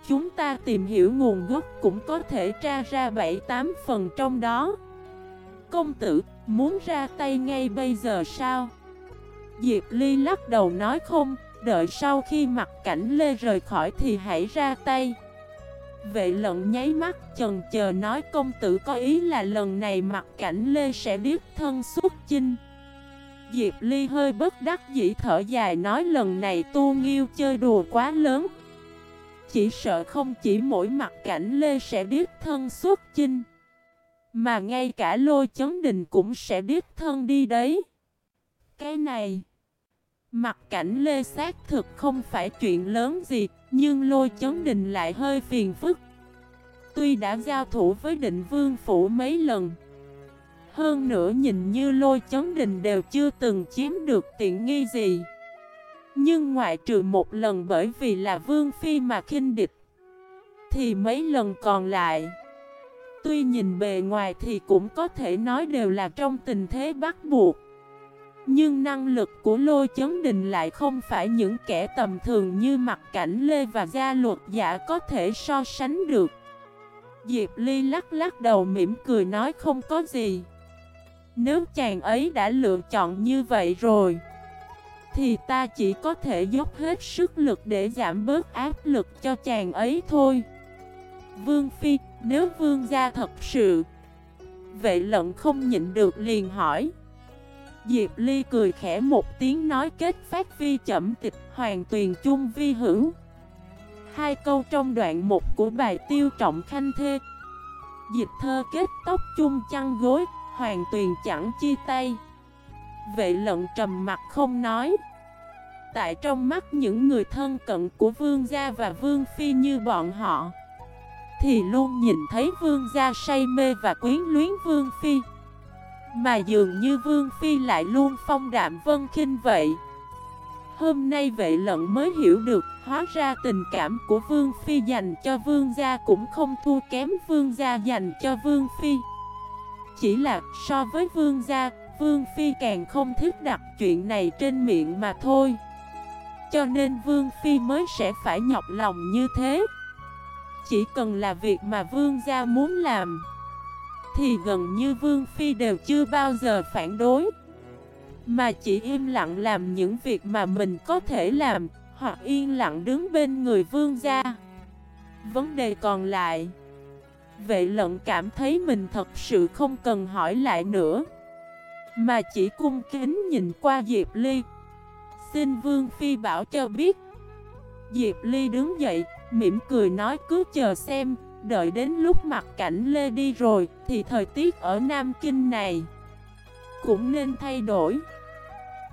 Chúng ta tìm hiểu nguồn gốc cũng có thể tra ra 7-8 phần trong đó. Công tử, muốn ra tay ngay bây giờ sao? Diệp Ly lắc đầu nói không, đợi sau khi mặt cảnh Lê rời khỏi thì hãy ra tay. Vệ lận nháy mắt chần chờ nói công tử có ý là lần này mặt cảnh Lê sẽ điếp thân xuất chinh. Diệp Ly hơi bất đắc dĩ thở dài nói lần này tu nghiêu chơi đùa quá lớn. Chỉ sợ không chỉ mỗi mặt cảnh Lê sẽ điếc thân xuất chinh, Mà ngay cả lôi chấn đình cũng sẽ điếc thân đi đấy. Cái này, Mặt cảnh Lê xác thực không phải chuyện lớn gì, Nhưng lôi chấn đình lại hơi phiền phức. Tuy đã giao thủ với định vương phủ mấy lần hơn nữa nhìn như lôi chấn đình đều chưa từng chiếm được tiện nghi gì. Nhưng ngoại trừ một lần bởi vì là vương phi mà khinh địch, Thì mấy lần còn lại. Tuy nhìn bề ngoài thì cũng có thể nói đều là trong tình thế bắt buộc. Nhưng năng lực của lôi chấn đình lại không phải những kẻ tầm thường như mặt cảnh Lê và gia luật giả có thể so sánh được. Diệp Ly lắc lắc đầu mỉm cười nói không có gì nếu chàng ấy đã lựa chọn như vậy rồi Thì ta chỉ có thể dốc hết sức lực để giảm bớt áp lực cho chàng ấy thôi. Vương Phi, nếu vương gia thật sự Vệ lận không nhịn được liền hỏi. Diệp Ly cười khẽ một tiếng nói kết phát vi chậm tịch hoàng tuyền chung vi hữu. Hai câu trong đoạn một của bài tiêu trọng khanh thê. Dịch thơ kết tóc chung chăn gối. Hoàng Tuyền chẳng chia tay. Vệ lận trầm mặt không nói. Tại trong mắt những người thân cận của vương gia và vương phi như bọn họ, Thì luôn nhìn thấy vương gia say mê và quyến luyến vương phi. Mà dường như vương phi lại luôn phong đạm vân khinh vậy. Hôm nay vệ lận mới hiểu được, Hóa ra tình cảm của vương phi dành cho vương gia cũng không thua kém vương gia dành cho vương phi chỉ là so với vương gia, vương phi càng không thích đặt chuyện này trên miệng mà thôi. Cho nên vương phi mới sẽ phải nhọc lòng như thế. Chỉ cần là việc mà vương gia muốn làm Thì gần như vương phi đều chưa bao giờ phản đối. Mà chỉ im lặng làm những việc mà mình có thể làm Hoặc yên lặng đứng bên người vương gia. Vấn đề còn lại Vệ lận cảm thấy mình thật sự không cần hỏi lại nữa. Mà chỉ cung kính nhìn qua Diệp Ly. Xin Vương Phi bảo cho biết. Diệp Ly đứng dậy, mỉm cười nói cứ chờ xem Đợi đến lúc mặt cảnh Lê đi rồi Thì thời tiết ở Nam Kinh này Cũng nên thay đổi.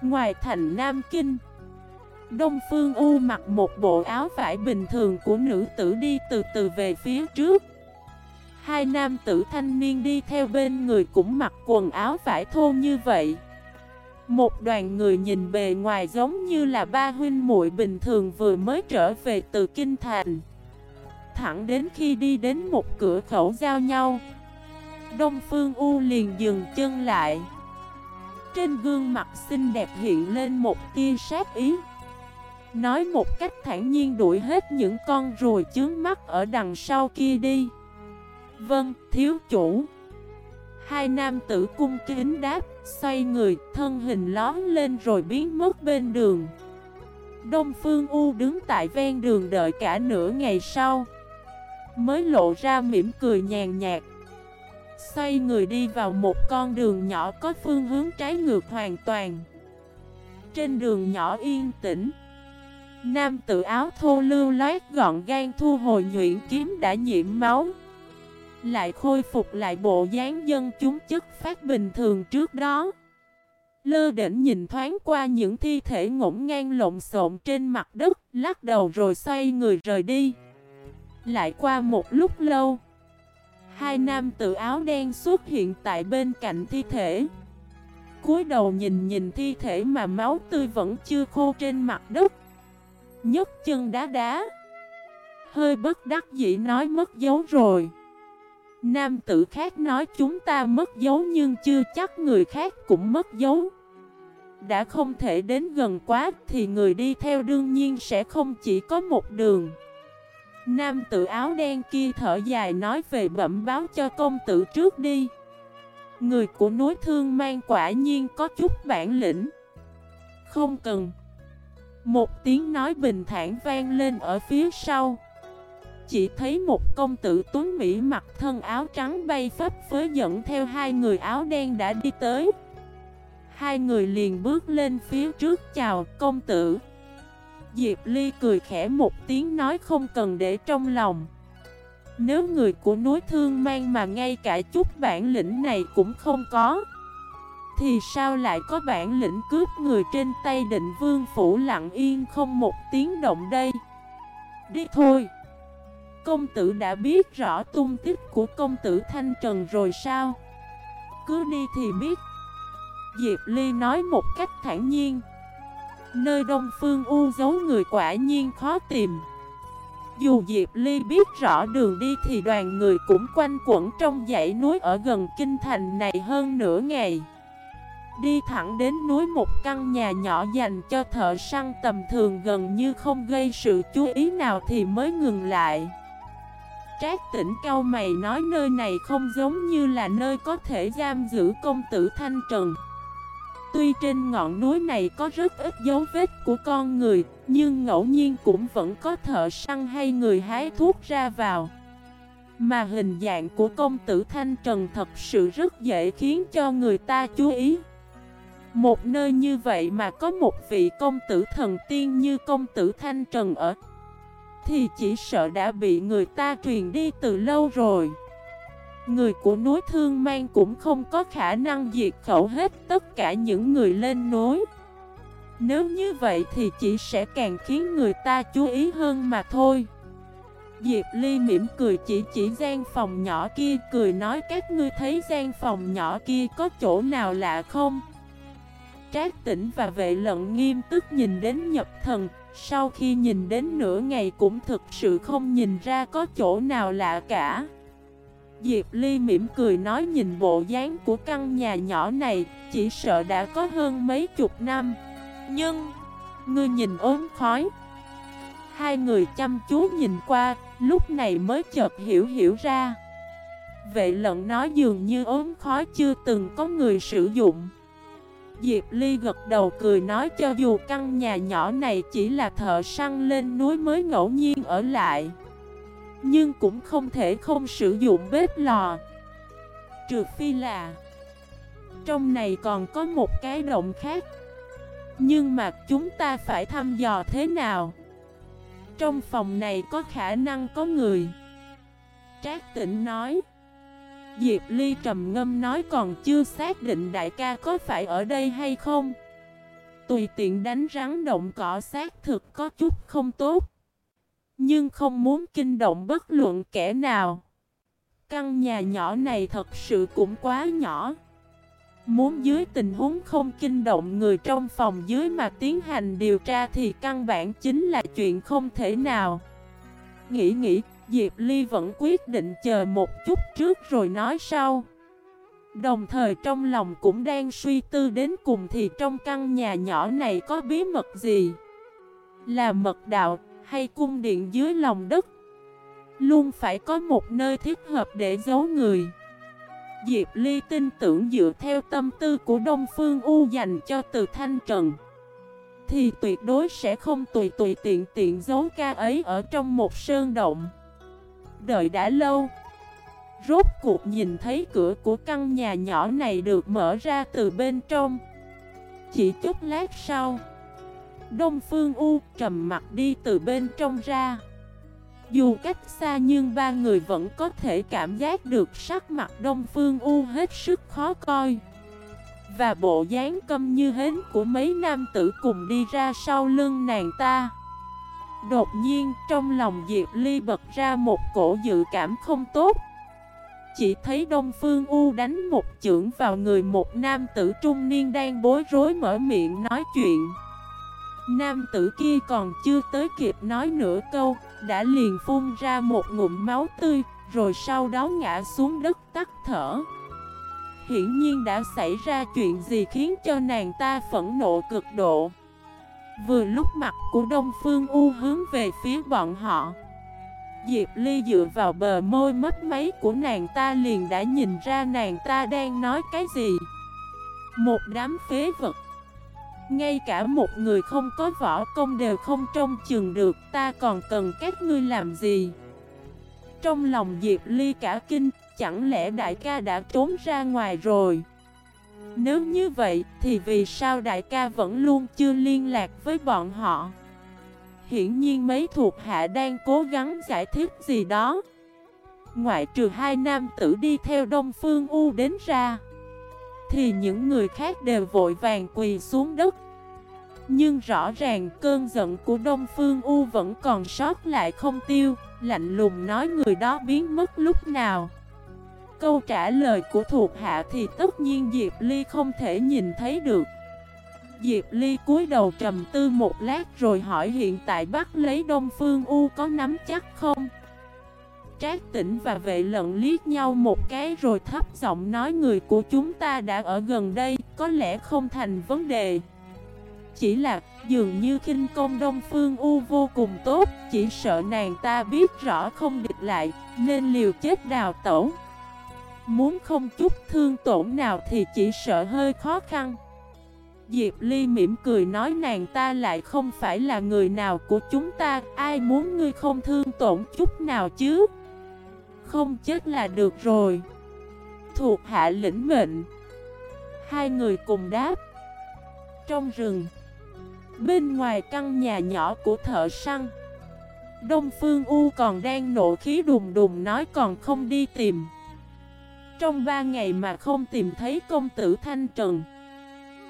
Ngoài thành Nam Kinh Đông Phương U mặc một bộ áo vải bình thường của nữ tử đi từ từ về phía trước. Hai nam tử thanh niên đi theo bên người cũng mặc quần áo vải thô như vậy. Một đoàn người nhìn bề ngoài giống như là ba huynh muội bình thường vừa mới trở về từ Kinh Thành. Thẳng đến khi đi đến một cửa khẩu giao nhau, Đông Phương U liền dừng chân lại. Trên gương mặt xinh đẹp hiện lên một tia sát ý. Nói một cách thản nhiên đuổi hết những con rùi chướng mắt ở đằng sau kia đi. Vâng, thiếu chủ. Hai nam tử cung kính đáp Xoay người, thân hình lón lên rồi biến mất bên đường. Đông Phương U đứng tại ven đường đợi cả nửa ngày sau Mới lộ ra mỉm cười nhàn nhạt. Xoay người đi vào một con đường nhỏ có phương hướng trái ngược hoàn toàn. Trên đường nhỏ yên tĩnh Nam tự áo thô lưu loát gọn gan thu hồi nhuyễn kiếm đã nhiễm máu. Lại khôi phục lại bộ dáng dân chúng chất phát bình thường trước đó. Lơ đỉnh nhìn thoáng qua những thi thể ngổn ngang lộn xộn trên mặt đất, Lắc đầu rồi xoay người rời đi. Lại qua một lúc lâu, Hai nam tự áo đen xuất hiện tại bên cạnh thi thể. cúi đầu nhìn nhìn thi thể mà máu tươi vẫn chưa khô trên mặt đất. Nhấc chân đá đá. Hơi bất đắc dĩ nói mất dấu rồi. Nam tử khác nói chúng ta mất dấu nhưng chưa chắc người khác cũng mất dấu. Đã không thể đến gần quá thì người đi theo đương nhiên sẽ không chỉ có một đường. Nam tử áo đen kia thở dài nói về bẩm báo cho công tử trước đi. Người của núi thương mang quả nhiên có chút bản lĩnh. Không cần. Một tiếng nói bình thản vang lên ở phía sau. Chỉ thấy một công tử tuấn Mỹ mặc thân áo trắng bay phấp phới dẫn theo hai người áo đen đã đi tới. Hai người liền bước lên phía trước chào, công tử. Diệp Ly cười khẽ một tiếng nói không cần để trong lòng. Nếu người của núi thương mang mà ngay cả chút bản lĩnh này cũng không có, thì sao lại có bản lĩnh cướp người trên tay định vương phủ lặng yên không một tiếng động đây? Đi thôi. Công tử đã biết rõ tung tích của công tử Thanh Trần rồi sao? Cứ đi thì biết. Diệp Ly nói một cách thản nhiên. Nơi Đông Phương U giấu người quả nhiên khó tìm. Dù Diệp Ly biết rõ đường đi thì đoàn người cũng quanh quẩn trong dãy núi ở gần kinh thành này hơn nửa ngày. Đi thẳng đến núi một căn nhà nhỏ dành cho thợ săn tầm thường gần như không gây sự chú ý nào thì mới ngừng lại. Trác tỉnh cao mày nói nơi này không giống như là nơi có thể giam giữ công tử Thanh Trần. Tuy trên ngọn núi này có rất ít dấu vết của con người, Nhưng ngẫu nhiên cũng vẫn có thợ săn hay người hái thuốc ra vào. Mà hình dạng của công tử Thanh Trần thật sự rất dễ khiến cho người ta chú ý. Một nơi như vậy mà có một vị công tử thần tiên như công tử Thanh Trần ở thì chỉ sợ đã bị người ta truyền đi từ lâu rồi. Người của núi Thương Mang cũng không có khả năng diệt khẩu hết tất cả những người lên núi. Nếu như vậy thì chỉ sẽ càng khiến người ta chú ý hơn mà thôi. Diệp Ly mỉm cười chỉ chỉ gian phòng nhỏ kia, cười nói, các ngươi thấy gian phòng nhỏ kia có chỗ nào lạ không? Trác tỉnh và vệ lận nghiêm tức nhìn đến nhập thần sau khi nhìn đến nửa ngày cũng thực sự không nhìn ra có chỗ nào lạ cả. Diệp Ly mỉm cười nói nhìn bộ dáng của căn nhà nhỏ này, Chỉ sợ đã có hơn mấy chục năm. Nhưng, Ngươi nhìn ốm khói. Hai người chăm chú nhìn qua, Lúc này mới chợt hiểu hiểu ra. Vệ lận nói dường như ốm khói chưa từng có người sử dụng. Diệp Ly gật đầu cười nói cho dù căn nhà nhỏ này chỉ là thợ săn lên núi mới ngẫu nhiên ở lại, Nhưng cũng không thể không sử dụng bếp lò. Trừ phi là Trong này còn có một cái động khác, Nhưng mà chúng ta phải thăm dò thế nào? Trong phòng này có khả năng có người. Trác tỉnh nói. Diệp Ly trầm ngâm nói còn chưa xác định đại ca có phải ở đây hay không. Tùy tiện đánh rắn động cỏ xác thực có chút không tốt. Nhưng không muốn kinh động bất luận kẻ nào. Căn nhà nhỏ này thật sự cũng quá nhỏ. Muốn dưới tình huống không kinh động người trong phòng dưới mà tiến hành điều tra thì căn bản chính là chuyện không thể nào. Nghĩ nghĩ, Diệp Ly vẫn quyết định chờ một chút trước rồi nói sau. Đồng thời trong lòng cũng đang suy tư đến cùng thì trong căn nhà nhỏ này có bí mật gì? Là mật đạo hay cung điện dưới lòng đất? Luôn phải có một nơi thích hợp để giấu người. Diệp Ly tin tưởng dựa theo tâm tư của Đông Phương U dành cho từ Thanh Trần, Thì tuyệt đối sẽ không tùy tùy tiện tiện giấu ca ấy ở trong một sơn động. Đợi đã lâu. Rốt cuộc nhìn thấy cửa của căn nhà nhỏ này được mở ra từ bên trong. Chỉ chút lát sau, Đông Phương U trầm mặt đi từ bên trong ra. Dù cách xa nhưng ba người vẫn có thể cảm giác được sắc mặt Đông Phương U hết sức khó coi. Và bộ dáng câm như hến của mấy nam tử cùng đi ra sau lưng nàng ta. Đột nhiên, trong lòng Diệp Ly bật ra một cổ dự cảm không tốt. Chỉ thấy Đông Phương U đánh một chưởng vào người một nam tử trung niên đang bối rối mở miệng nói chuyện. Nam tử kia còn chưa tới kịp nói nửa câu, Đã liền phun ra một ngụm máu tươi, Rồi sau đó ngã xuống đất tắt thở. Hiển nhiên đã xảy ra chuyện gì khiến cho nàng ta phẫn nộ cực độ. Vừa lúc mặt của Đông Phương U hướng về phía bọn họ, Diệp Ly dựa vào bờ môi mất máy của nàng ta liền đã nhìn ra nàng ta đang nói cái gì. Một đám phế vật, ngay cả một người không có võ công đều không trông chừng được, Ta còn cần các ngươi làm gì? Trong lòng Diệp Ly cả kinh, Chẳng lẽ đại ca đã trốn ra ngoài rồi? Nếu như vậy, thì vì sao đại ca vẫn luôn chưa liên lạc với bọn họ? Hiển nhiên mấy thuộc hạ đang cố gắng giải thích gì đó. Ngoại trừ hai nam tử đi theo Đông Phương U đến ra, thì những người khác đều vội vàng quỳ xuống đất. Nhưng rõ ràng cơn giận của Đông Phương U vẫn còn sót lại không tiêu, Lạnh lùng nói người đó biến mất lúc nào. Câu trả lời của thuộc hạ thì tất nhiên Diệp Ly không thể nhìn thấy được Diệp Ly cúi đầu trầm tư một lát rồi hỏi hiện tại bắt lấy Đông Phương U có nắm chắc không? Trác tỉnh và vệ lận liếc nhau một cái rồi thấp giọng nói người của chúng ta đã ở gần đây, có lẽ không thành vấn đề. Chỉ là dường như kinh công Đông Phương U vô cùng tốt, chỉ sợ nàng ta biết rõ không địch lại, nên liều chết đào tẩu. Muốn không chút thương tổn nào thì chỉ sợ hơi khó khăn. Diệp Ly mỉm cười nói nàng ta lại không phải là người nào của chúng ta, ai muốn ngươi không thương tổn chút nào chứ? Không chết là được rồi Thuộc hạ lĩnh mệnh Hai người cùng đáp Trong rừng Bên ngoài căn nhà nhỏ của thợ săn Đông Phương U còn đang nộ khí đùng đùng nói còn không đi tìm trong ba ngày mà không tìm thấy công tử Thanh Trần,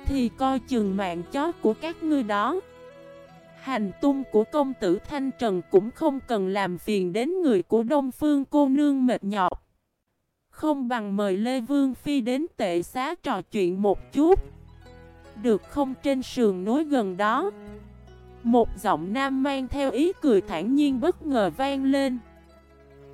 Thì coi chừng mạng chó của các ngươi đó Hành tung của công tử Thanh Trần cũng không cần làm phiền đến người của Đông Phương cô nương mệt nhọc. Không bằng mời Lê Vương Phi đến tệ xá trò chuyện một chút. Được không trên sườn núi gần đó. Một giọng nam mang theo ý cười thản nhiên bất ngờ vang lên.